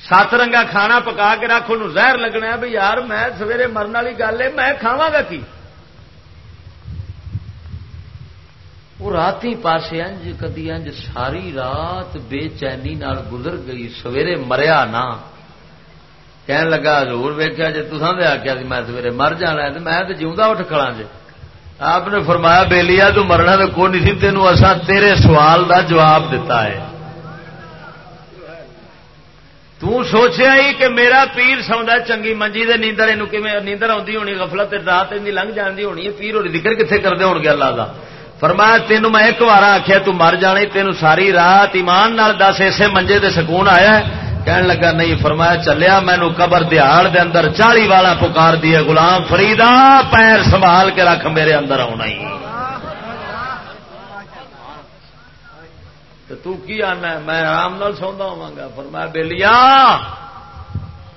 سات رنگا کھانا پکا کے رکھ ان زہر لگنا ہے یار میں سویرے مرن والی گل ہے میں کھاوا گا کی وہ رات ہی پاسے انج کدی انج ساری رات بے چینی نال گزر گئی سویرے مریا نہ کہن لگا ضرور ویکیا جی تصا دے آخیا میں سویرے مر جانا ہے میں تو جیوا اٹھ کھڑا جی آپ نے فرمایا بے لیا تو مرنا تو کون نہیں سی تینوں اصا تیرے سوال دا جواب دیتا ہے سوچیا ہی کہ میرا پیر سوندا چنگی منجی دے نیندر یہ نیندر آتی ہونی، غفلت رات لنگ جانی ہونی ہے، پیر ہوئی ذکر کتنے کرتے ہو گیا اللہ کا فرمایا تینوں میں ایک بار آخیا تو مر جانے تینوں ساری رات ایمان نال دس اسے منجے دے سکون آیا کہن لگا، نہیں، فرمایا، چلیا، مینو قبر دیہڑ دے اندر چالی والا پکار دیے غلام فریدا پیر سنبھال کے رکھ میرے اندر آنا ہی۔ تو کی آنا ہے میں آرام نال سوندا ہوا گا؟ فرمایا بےلیا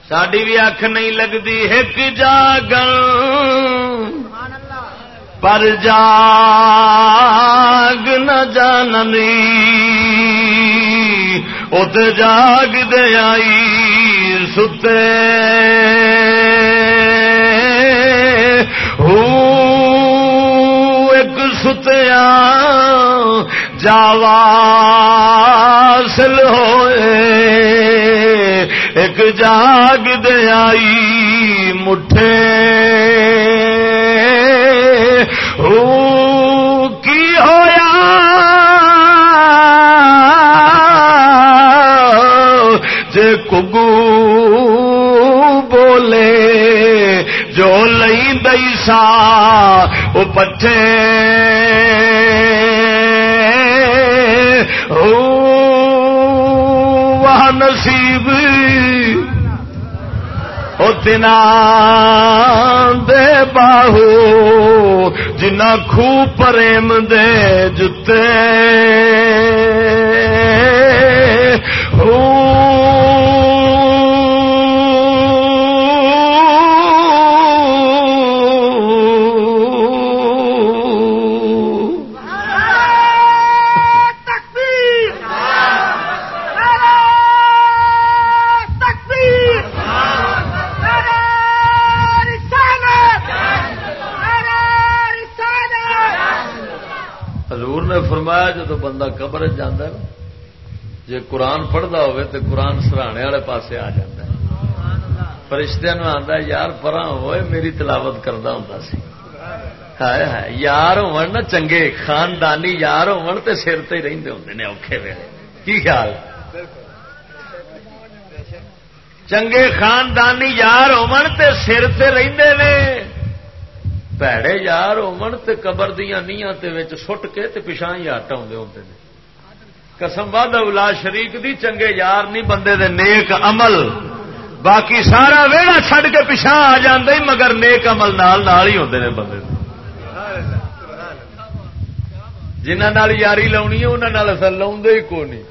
ساری بھی اکھ نہیں لگتی ایک جاگل پر جاگ نہ جاننی۔ ات جاگ دے آئی ستے۔ ہو ایک ستیا جاواسل ہوئے۔ ایک جاگ دئی مٹھے۔ کی ہویا؟ جے کگو بولے۔ جو لئی دئی سا وہ پٹھے۔ وہ نصیب اتنا دے باہو جنا خو پریم دے جتے۔ ہوں جتے فرمایا جب بندہ قبر جانا جی قرآن پڑھتا ہو قرآن سرانے والے پاسے آ جا فرشتہ نو آتا یار پرا ہوئے، میری تلاوت کرتا ہوں سی۔ یار ہو چنگے، خاندانی یار ہو سر تے رہتے ہوں نے اوکھے ویلے۔ کی خیال؟ چنگے خاندانی یار تے سر تے رہندے نے۔ پیڑے یار تے قبر دیا نیاں تے وچ سٹ کے تے پچھا ہی ہٹ آدھے ہوتے ہیں قسم باد اولا شریک دی چنگے یار نہیں بندے دے نیک عمل باقی سارا ویڑا چھڈ کے پچھا آ جاندے مگر نیک عمل نال نال ہی ہوندے نے بندے جنہ یاری لاؤنی ہے انہوں اصل لا ہی کو نہیں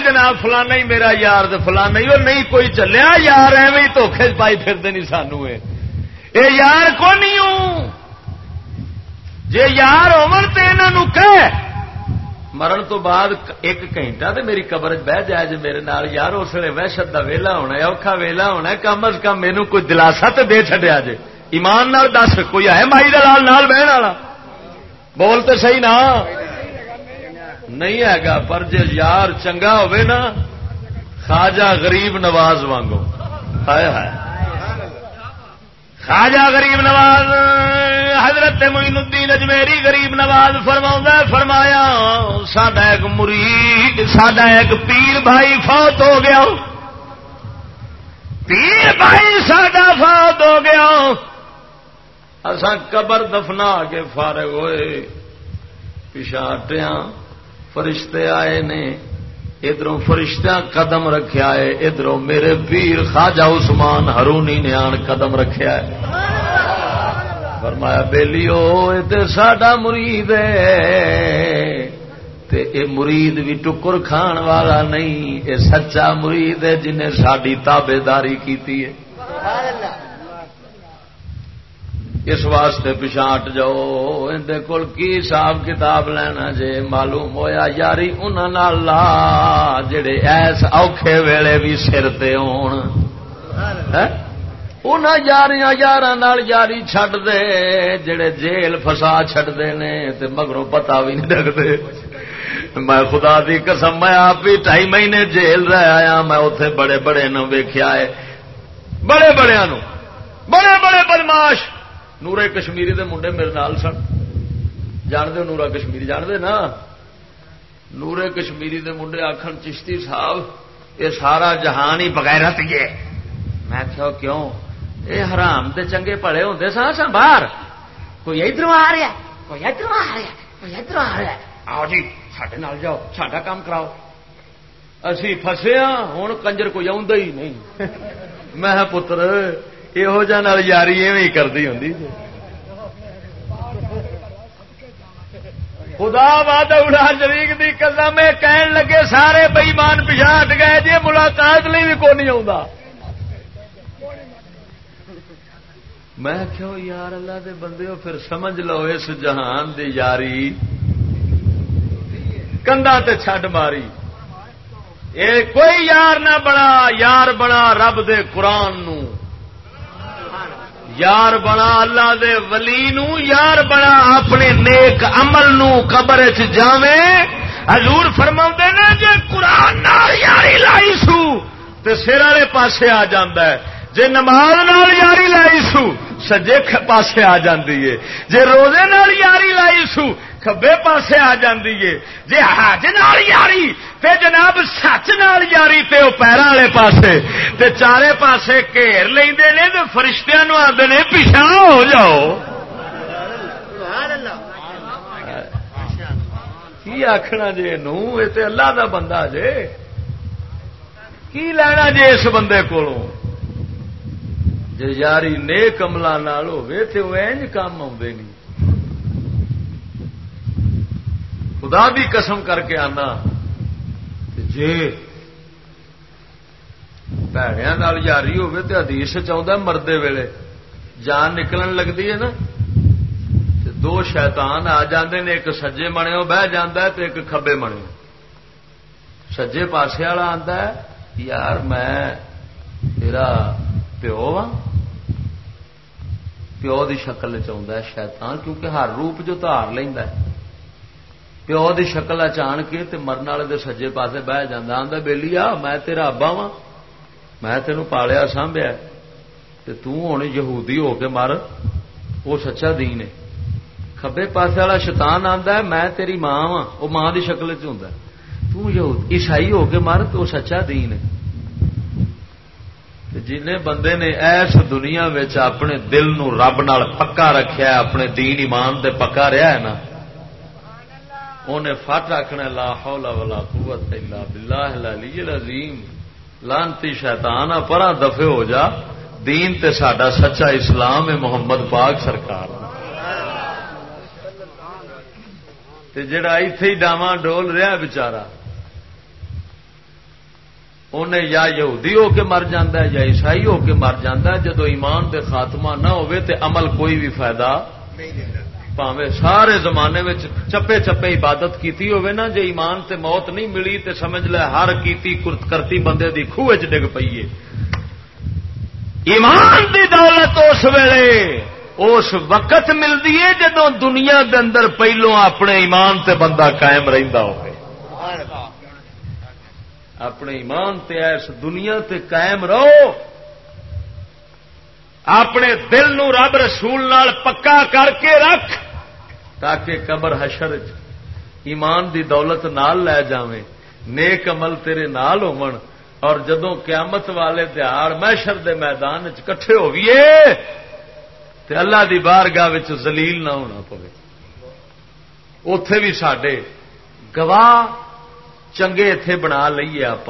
جناب فلانا ہی میرا یار فلانا ہی اور نہیں کوئی چلیا یار ایویں دھوکھے پائی پھرتے نہیں سانو اے یار کو نہیں ہوں؟ جے یار ہو کہ مرن تو بعد ایک گھنٹہ تو میری قبر بہ جائے جی میرے نال یار اس لیے وحشت کا ویلا ہونا اوکھا ویلا ہونا کم از کم مینو کوئی دلاسا تو دے چڈیا جی ایمان نال دس، کوئی ہے مائی دلال نال بہن والا؟ بول تو صحیح نا؟ نہیں ہے گا پر جی یار چنگا ہوئے نا، خواجہ غریب نواز وانگو۔ ہائے ہائے۔ خواجہ غریب نواز، حضرت معین الدین اجمیری غریب نواز فرما فرمایا سڈا ایک مرید سڈا ایک پیر بھائی فوت ہو گیا۔ پیر بھائی سڈا فوت ہو گیا۔ اصا قبر دفنا کے فارغ ہوئے۔ پچھا ہٹیا فرشتے آئے نے۔ ادھر فرشتہ قدم رکھا ہے ادھر میرے پیر خواجہ عثمان ہرونی نے آن قدم رکھا ہے فرمایا بےلی ساڈا مرید تے اے مرید بھی ٹکر کھان والا نہیں، اے سچا مرید ہے جنہیں ساری تابے داری کی اس واسطے پچھا ہٹ جاؤ۔ اندر کول کی حساب کتاب لینا جے معلوم ہویا؟ یاری انہوں لا، جڑے ایس اوکھے ویلے بھی سر تے ہون۔ ان یاریاں یار یاری چڈ دے، جڑے جیل فسا چڈتے نے تے مگروں پتا بھی نہیں لگتے میں خدا دی قسم، میں آپ بھی ٹائی مہینے جیل رہ آیا، میں اتے بڑے بڑے نو ویخیا ہے۔ بڑے بڑے نو بڑے بڑے بدماش۔ نورے کشمیری دے منڈے میرے نال سن جان دے نورا کشمیری جان دے نا نورے کشمیری دے منڈے آخر چشتی صاحب یہ سارا جہان ہی بغیرت گئے میں کیوں اے حرام دے چنگے پڑے ہوں سا سا باہر کوئی ادھر آ رہا کوئی ادھر آ رہا کوئی ادھر آ رہا آؤ جی سڈے نال جاؤ ساڈا کام کراؤ اسی فسے ہاں ہوں کنجر کوئی ہی نہیں میں پتر یہو جہ یاری ایویں کرتی ہوں خدا باد اڑا شریف کی قدم کہن لگے سارے بئیمان پچھا ہٹ گئے جی ملاقات لی بھی کون نہیں آ میں کہو یار اللہ دے بندے ہو پھر سمجھ لو اس جہان دی یاری کندا تے چھڈ ماری اے کوئی یار نہ بنا یار بنا رب دے قرآن نو یار بنا اللہ دے ولی نو، یار بنا اپنے نیک عمل نو قبر چ حضور فرما نے جے قرآن یاری لائی سو، تے سر والے پاسے آ ہے۔ جے نماز نال یاری لائی سو، سجے پاسے آ جاندی ہے۔ جے روزے نال یاری لائی سو کبے پاسے آ جاندی ہے جے حج نال یاری تے جناب سچ نال یاری تے او پیراں والے پاسے تے چارے پاسے گھیر لیندے نے تے فرشتیاں نو آندے نے پیچھے ہو جاؤ کی آخنا جی نو یہ تے اللہ دا بندہ جے کی لینا جی اس بندے کولوں جی یاری نے کملا ہوے تو وہ اینج کام آدھے نہیں خدا بھی قسم کر کے آنا جی پیڑیا یاری ہوے تو چاہتا مردے ویلے، جان نکلن لگتی ہے نا دو شیطان آ جاندے نے، ایک سجے بنے بہ جا تو ایک کبے بنے سجے پاسے والا آتا ہے، یار میں تیرا پیو وا پیو کی شکل چاہتا ہے شیطان، کیونکہ ہر روپ جو تار لینا پیو دی شکل اچان کے تے مرن والے دے سجے پاسے بہ جانا آدھا بہلی آ میں تیرا ابا وا میں تینوں پالیا سانبیا تے ہوں یہودی ہو کے مر وہ سچا دین ہے کبے پاسے والا شیطان آتا ہے میں تیری ماں وا وہ ماں کی شکل چ عیسائی ہو کے مر تو سچا دین ہے جن بندے نے ایس دنیا اپنے دل نو رب نال پکا رکھیا اپنے دین ایمان دے پکا رہا ہے نا انہیں فٹ رکھنا لا حول ولا قوت الا باللہ العلی العظیم۔ لانتی شیطان، پرا دفے ہو جا۔ دین تے ساڈا سچا اسلام ہے، محمد پاک سرکار۔ تے جڑا اتے ہی ڈاواں ڈول رہا بچارا انہیں یا یہودی ہو کے مر جاندہ ہے یا عیسائی ہو کے مر جاندہ ہے۔ جدو ایمان دے خاتمہ نہ ہوئے تے عمل کوئی بھی فائدہ پاوے سارے زمانے میں چپے چپے عبادت کیتی ہوئے نا، جے ایمان تے موت نہیں ملی تے سمجھ لے ہر کیتی کرتی بندے دی خوہ چ ڈگ پیے ایمان دی دولت اس ویلے، اس وقت ملتی ہے جدو دنیا دے اندر پہلو اپنے ایمان تے بندہ قائم رہندا ہوئے اپنے ایمان تے ایس دنیا تے قائم رہو۔ اپنے دل نو رب رسول نال پکا کر کے رکھ۔ تاکہ قبر حشر ایمان دی دولت نال لے جاویں، نیک عمل تیرے نال ہون اور جدوں قیامت والے دہاڑ محشر دے میدان کٹھے ہوئیے، تے اللہ دی بارگاہ زلیل نہ ہونا پوے۔ اتے بھی سڈے گواہ چنگے اتے بنا لیے آپ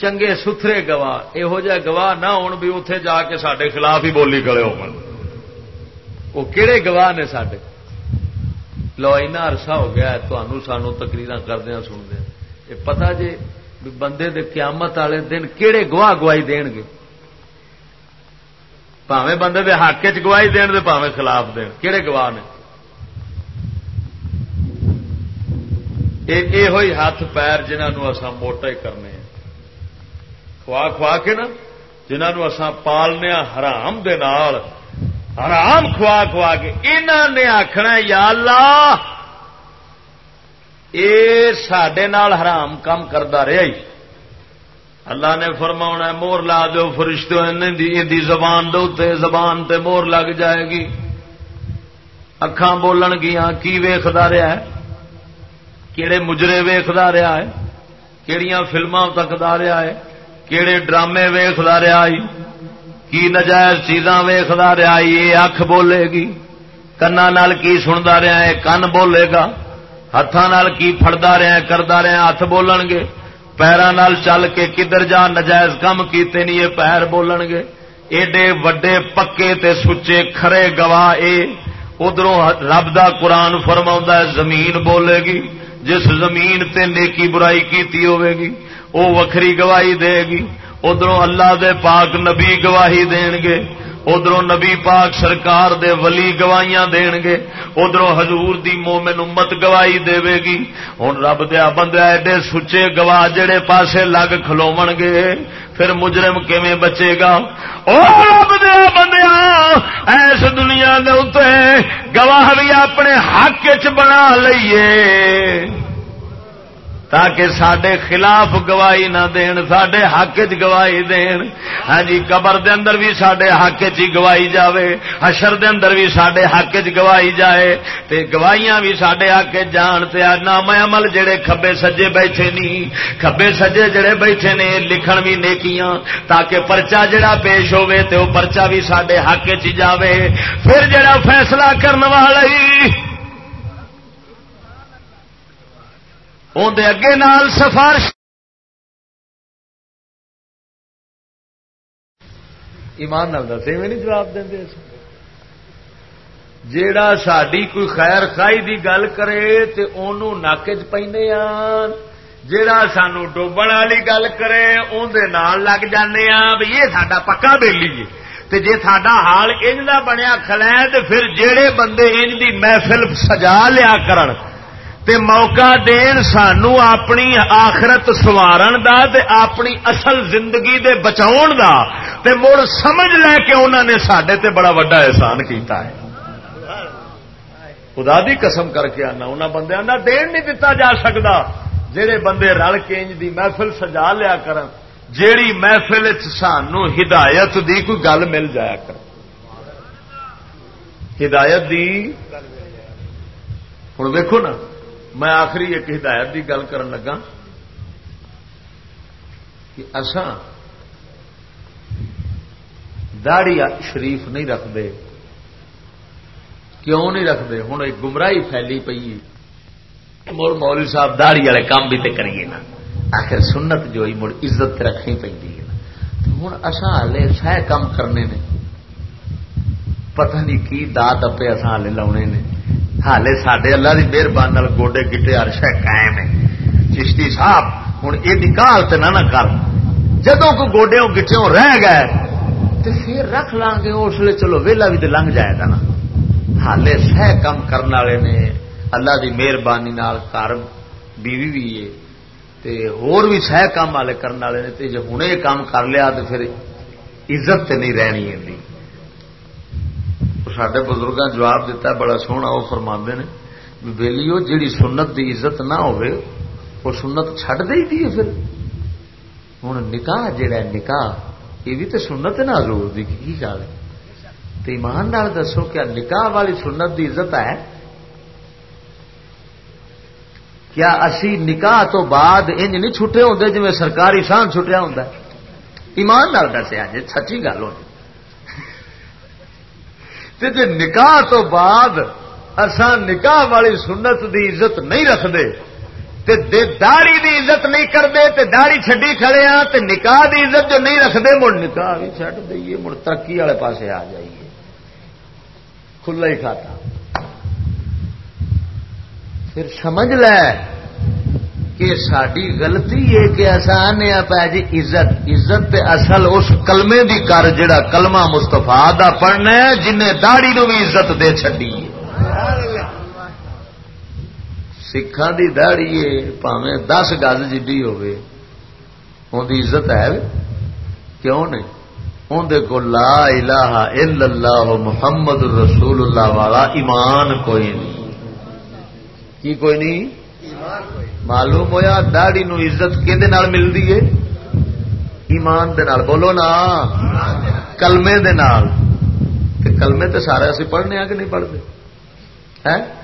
چنگے ستھرے گواہ یہو جہ گواہ نہ ہون بھی اتے جا کے سڈے خلاف ہی بولی کرے وہ کہڑے گواہ نے سڈے لو اینا عرصہ ہو گیا تمہوں سانو تقریر کردیا سنتے یہ پتا جی بندے دے قیامت والے دن کہڑے گواہ گواہی دین گے پاوے بندے دے حق چ گواہی دین دے پاوے خلاف دین کہڑے گواہ نے یہ ہوئی ہاتھ پیر جنہوں اصا موٹا ہی کرنے کھوا کھوا کے نا جنہوں اصا پالنے حرام دے نال حرام کھوا کھوا کے انہوں نے آخنا یا اللہ یہ سڈے حرام کام کرتا رہا ہی۔ اللہ نے فرما مور لا دو فرشتے زبان دے زبان تے مور لگ جائے گی۔ اکھان بولن گیا کی ویختا رہا ہے؟ کہڑے مجرے ویختا رہا ہے؟ کہڑی فلما تکتا رہا ہے؟ کہڑے ڈرامے ویختا رہا ہے؟ کی نجائز چیزاں ویختا رہا یہ اکھ بولے گی۔ کنا نال کی سنتا رہا ہے؟ کن بولے گا؟ ہاتھوں کی فڑتا رہا ہے؟ کرتا رہا ہاتھ بولن گے۔ پیروں چل کے کدھر جا نجائز کم کیتے نہیں یہ پیر بولن گے؟ ایڈے وڈے پکے تے سچے کھرے گواہ اے۔ ادھروں رب دا قرآن فرما ہے، زمین بولے گی۔ جس زمین تے نیکی برائی کیتی ہوے گی وہ وکری گواہی دے گی۔ ادھر اللہ دے پاک نبی گواہی دین گے ادھر نبی پاک سرکار دے ولی گواہیاں دین گے ادھر حضور دی مومن امت گواہی دے گی۔ ہوں رب دیا بندے ایڈے سچے گواہ جڑے پاسے لگ کھلو گے، پھر مجرم کیویں بچے گا؟ او رب دیا بندیا ایس دنیا دے گواہ بھی اپنے حق چ بنا لئیے۔ تاکہ سڈے خلاف گواہی نہ دین سڈے حق چ گواہی دین۔ ہاں جی قبر دے اندر بھی سڈے حق چ گواہی جاوے، حشر دے اندر بھی سڈے حق چ گواہی جائے۔ تے گواہیاں بھی سڈے حق جان تے نام عمل جڑے کھبے سجے بیٹھے نہیں کھبے سجے جڑے بیٹھے نے، لکھن بھی نیکیاں، تاکہ پرچا جڑا پیش ہوے تے وہ پرچا بھی سڈے حق چ جاوے۔ پھر جڑا فیصلہ کرنے والا اندر اگے نال سفارش ایمان نال دسے میں نہیں جواب دیں جیڑا ساری کوئی خیر خائی دی گل کرے تے انہوں ناکج پینے آن، جیڑا سانو ڈوبن والی گل کرے اندر نال لگ جانے آن بھی یہ ساڈا پکا بیلی ہے۔ تے جے ساڈا حال انج دا بنیا کھلے تے پھر جیڑے بندے انج دی محفل سجا لیا کرن تے موقع دین سانو اپنی آخرت سوارن دا تے اپنی اصل زندگی دے بچاؤ دا تے مڑ سمجھ لے کے انہوں نے سڈے تے بڑا وڈا احسان کیتا ہے۔ خدا دی قسم کر کے آنا انہوں بندے آنا دین نہیں دتا جا سکتا جہے بندے رل کے انج دی محفل سجا لیا کر جیڑی محفل سانو ہدایت دی کوئی گل مل جایا کر ہدایت دی ہوں ویکو نا میں آخری ایک ہدایت دی گل کرن لگا کہ اسان داڑی شریف نہیں رکھتے کیوں نہیں رکھتے ہوں ایک گمراہی پھیلی پی مڑ مولوی صاحب داڑی والے کام بھی تے کریے نا۔ آخر سنت جو ہی مڑ عزت رکھنی پی ہوں اصا ہالے سہ کام کرنے نے۔ پتہ نہیں کی دات اپے اصا ہالے لاؤنے نے۔ ہالے سڈے اللہ کی مہربانی گوڈے گٹے ہر شہ قائم ہے چشتی صاحب ہوں یہ نکال نہ کر جدو کو گوڈے گٹھوں رہ گئے تو پھر رکھ لیں گے اس لیے چلو ویلا بھی تو لنگ جائے گا نا ہالے سہ کام کرنے والے نے اللہ کی مہربانی گھر بیوی بھی ہے تے ہور بھی سہ کام والے کرنے والے نے تے ہوں یہ کام کر لیا تو پھر عزت تے نہیں رہنی ہے سڈے بزرگ جواب دیتا ہے، بڑا سونا وہ فرما نے بےلیو جیڑی سنت دی عزت نہ ہوئے، وہ سنت چھڈ دے دی پھر۔ ہوں نکاح جہا نکاح، یہ بھی تو سنت نہ حضور دی، کی گل ہے؟ تو ایمان نال دسو کیا نکاح والی سنت دی عزت ہے؟ کیا اسی نکاح تو بعد انج نہیں چھٹے ہوتے جی سرکاری سان چھٹیا ہوں ایمان نال دسیا جی سچی گل ہونی جی نکاح تو بعد اسان نکاح والی سنت دی عزت نہیں رکھتے داڑی دی عزت نہیں کرتے تے داڑی چڈی کھڑے ہاں تے نکاح دی عزت جو نہیں رکھتے مڑ نکاح بھی چڈ دئیے، مڑ ترقی والے پاسے آ جائیے۔ کھلا ہی کھاتا۔ پھر سمجھ لے کہ ساری غلطی ہے کہ آسان پہ جی عزت عزت تے اصل اس کلمے دی کر جڑا کلمہ مستفا دا پڑھنا ہے، جنہیں داڑی نو بھی عزت دے چڈی سکھان کی دہڑی ہے پاوے دس گز جی ہوزت ہے۔ کیوں نہیں؟ اندر کو لا الہ الا اللہ محمد رسول اللہ والا ایمان کوئی نہیں۔ کی کوئی نہیں؟ معلوم ہوا دہڑی نو عزت کہ ملتی ہے؟ ایمان دے نال، بولو نا۔ کلمے دے نال۔ تے کلمے تے سارے اسی پڑھنے آ کہ نہیں پڑھتے؟ ہے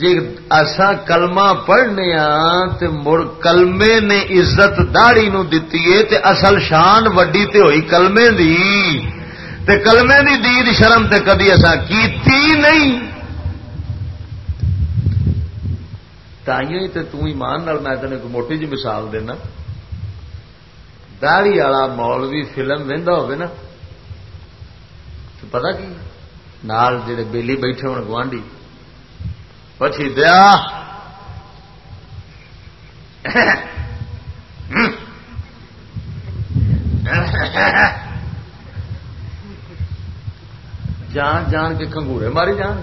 جی اصا کلمہ پڑھنے ہاں تے مڑ کلمے نے عزت داڑی نو دتی ہے، تے اصل شان وڈی تے ہوئی کلمے دی۔ تے کلمے دی دید شرم تے کدی اصا کیتی نہیں۔ تائیوں تے تو ایمان نال میں تین ایک موٹی جی مثال دینا داڑی والا مولوی فلم وہدا ہوگی نا تو پتا کی نال جڑے بیلی بیٹھے ہو گوانڈی پچھی دیا جان جان کے کنگورے ماری جان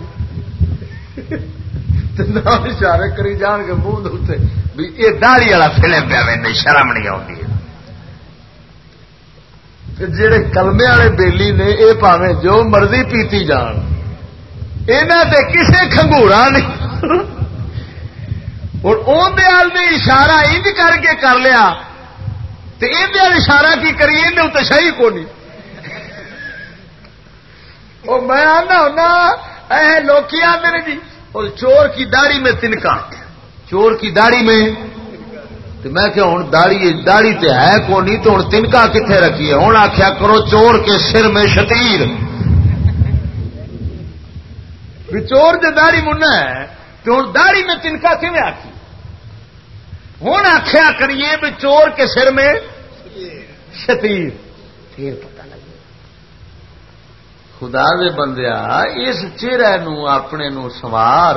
اشارے کری جان کے منہ بھی یہ داڑی والا فلم پیا میں شرم نہیں آتی جڑے کلمے والے بیلی نے یہ پاوے جو مرضی پیتی جان یہاں کسے کھنگورا نہیں۔ نے اشارہ انج کر کے کر لیا تو یہ اشارہ کی کریے تو شاہی کو نہیں وہ میں آنا ہونا لوکی آدھے جی۔ اور چور کی داڑھی میں تنکا۔ چور کی داڑھی میں۔ تو میں کہ ہوں داڑھی داڑھی تے ہے کو نہیں تو ہوں تنکا کتنے رکھی ہے؟ ہوں آخیا کرو چور کے سر میں شتیر۔ چور جو داڑھی منا ہے، تو ہوں داڑی میں تنکا کیون آخی ہوں آخیا کریے بھی چور کے سر میں شتیر۔ پھر پتا خدا دے بندیا اس چہرے اپنے نو سوار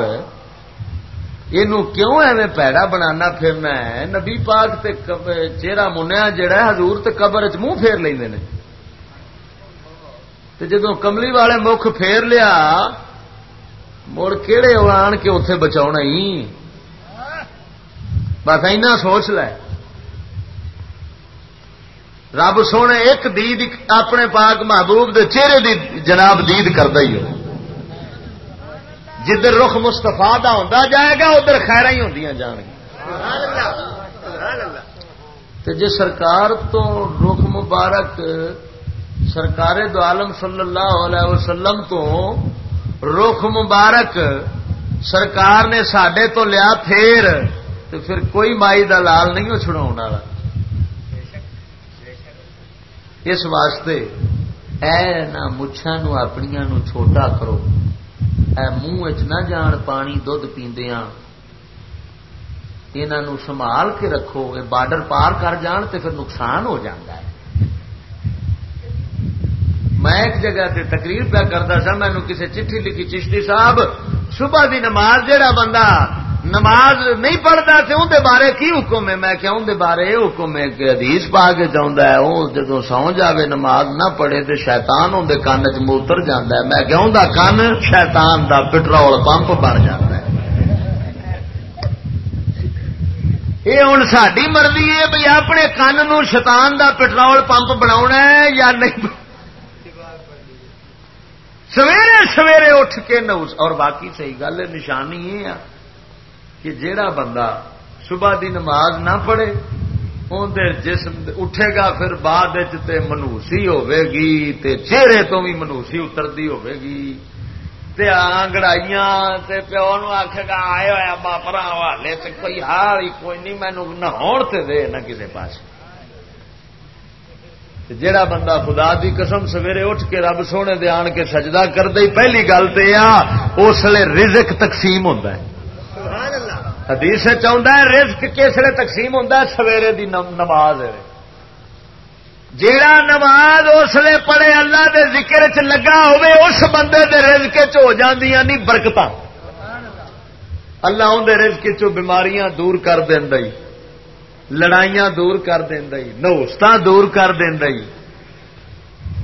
یہ کیوں ایویں پیڑا بنانا؟ پھرنا ہے نبی پاک تے چہرہ منیا جڑا حضور تے قبر چ منہ پھیر لیں جدو کملی والے مکھ پھیر لیا، مڑ کہڑے آن کے اتے بچا ہی؟ بس اینا سوچ لے۔ رب سونے ایک دید اپنے پاک محبوب دے چہرے دی جناب دید کرتا ہی جدھر رخ مستفا ہوتا جائے گا، ادھر خیر ہی ہوں جان گی۔ جی سرکار تو رخ مبارک سرکار دو عالم صلی اللہ علیہ وسلم تو رخ مبارک سرکار نے سڈے تو لیا پھر تو پھر کوئی مائی دا لال نہیں چھڑا اس واسطے اے نہ مچھا نو اپنیا نو چھوٹا کرو۔ اے منہ نہ جان پانی دھد پیندیاں انہوں سنبھال کے رکھو۔ یہ بارڈر پار کر جان تے پھر نقصان ہو جاتا ہے۔ میں ایک جگہ تے تقریر پہ کرتا سا مینو کسی چٹھی لکھی، چشتی صاحب، صبح دی نماز جہا بندہ نماز نہیں پڑھتا تو اندر بارے کی حکم ہے؟ میں کیا اندر بارے یہ حکم ہے کہ ادیس پا کے چاہتا ہے وہ جدو سو جاوے نماز نہ پڑھے تو شیتان اندر کن چ موتر جانا ہے۔ میں کیا اندر کن شیطان دا پٹرول پمپ بن جاتا ہے۔ یہ ہوں ساری مرضی ہے بھائی اپنے کن نو شیطان دا پٹرول پمپ بنا یا نہیں؟ سویرے سویرے اٹھ کے نوز اور باقی صحیح گل نشانی یہ کہ جیڑا بندہ صبح دی نماز نہ پڑھے اندر جسم اٹھے گا پھر بعد منوسی ہوے گی، تے چہرے تو بھی منوسی اترتی ہوے گی۔ تے آنگڑائیاں، تے پیو نو آخے گا، آئے ہوا باپرا حوالے تے کوئی حال ہی کوئی نہیں مینو نہ دے نہ کسی پاس جیڑا بندہ خدا دی قسم سویرے اٹھ کے رب سونے دے آن کے سجدہ کر دے پہلی گل تو یہ اس لیے رزق تقسیم ہوتا ہے۔ حدیث چاہتا ہے رزق کس لیے تقسیم ہوتا ہے؟ سویرے دی نماز جیڑا نماز اس لیے پڑھے اللہ دے ذکر چ لگا ہوئے اس بندے دے رزق چ ہو جاندیاں نہیں برکت اللہ۔ اندر رزق چو بیماریاں دور کر دینا لڑائیاں دور کر دینا نوست دور کر دینا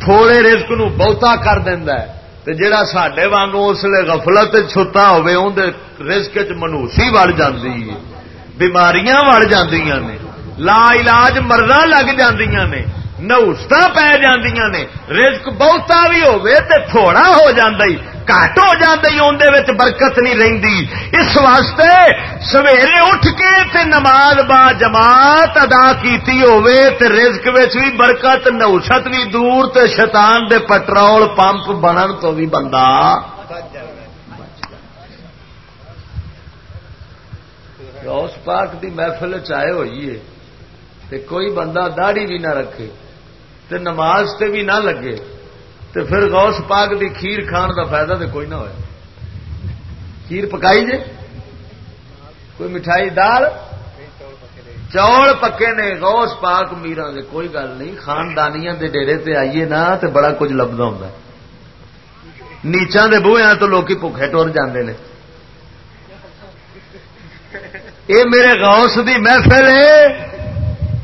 تھوڑے رزق نو بہتا کر دینا تے جڑا سڈے واگ اس لیے غفلت چھتا ہوے اندر رزق چ منوسی وڑ جاندی ہے۔ بیماریاں وڑ جاندیاں نے۔ لا علاج مرضا لگ جاندیاں نے۔ نوست پی جاندیاں نے، رزق بہتا بھی ہوے تے تھوڑا ہو جاندی، گھٹ ہو جاتی اندر برکت نہیں رہی اس واسطے سویرے اٹھ کے تے نماز با جماعت ادا کیتی ہوے تے رزق بھی برکت نوست بھی دور تے شیطان دے پٹرول پمپ بنن تو بھی بندہ۔ اس پاک دی محفل چائے ہوئی ہے تے کوئی بندہ داڑھی بھی نہ رکھے۔ تے نماز تے بھی نہ لگے تو پھر غوث پاک دی کھیر کھان دا فائدہ تو کوئی نہ ہوا کھیر پکائی جے؟ کوئی مٹھائی دال؟ چوڑ پکے نے غوث پاک میرا دے، کوئی گل نہیں۔ خاندانیاں دے ڈیرے تے آئیے نا تے بڑا کچھ لبدا ہوندا ہے۔ نیچاں دے بوہیاں تو لوکی بھوکے ٹر جاندے نے۔ اے میرے غوث دی محفل ہے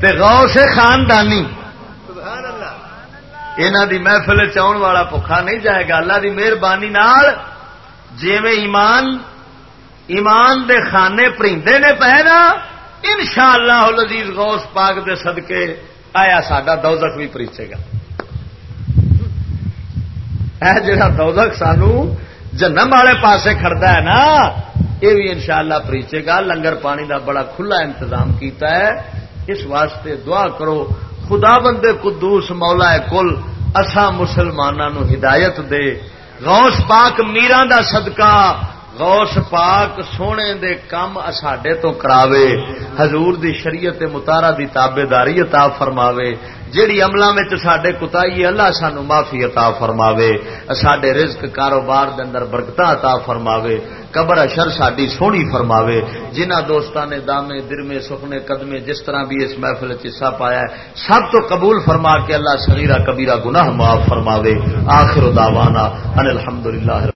تے غوث خاندانی۔ یہاں دی محفل چاؤن والا بکا نہیں جائے گا اللہ دی مہربانی جی ایمان ایمان دے خانے پریندے نے پہ نا ان شاء اللہ لذیذ غوث پاک دے صدقے آیا ساڈا دوزخ بھی پریچے گا اے جڑا دوزخ سانو جنم والے پاسے کھڑتا ہے نا یہ بھی انشاءاللہ اللہ پریچے گا لنگر پانی دا بڑا کھلا انتظام کیتا ہے اس واسطے دعا کرو خدا بندے قدوس مولا کل اسا مسلمانوں ہدایت دے۔ غوث پاک میران دا صدقہ غوث پاک سونے دے کام ساڈے تو کراوے، حضور دی شریعت متارا دی تابے داری عطا فرماوے، جیڑی عملہ میں ساڈے کتائی اللہ سانو معافی عطا فرماوے ساڈے رزق کاروبار دے اندر برکتاں عطا فرماوے، قبر اشر ساڈی سونی فرماوے جنہ دوستاں نے دامے، درمے، سخنے قدمے جس طرح بھی اس محفل حصہ پایا ہے، سب تو قبول فرما کے اللہ صغیرہ کبیرہ گناہ معاف فرماوے، آخر دعوانا ان الحمدللہ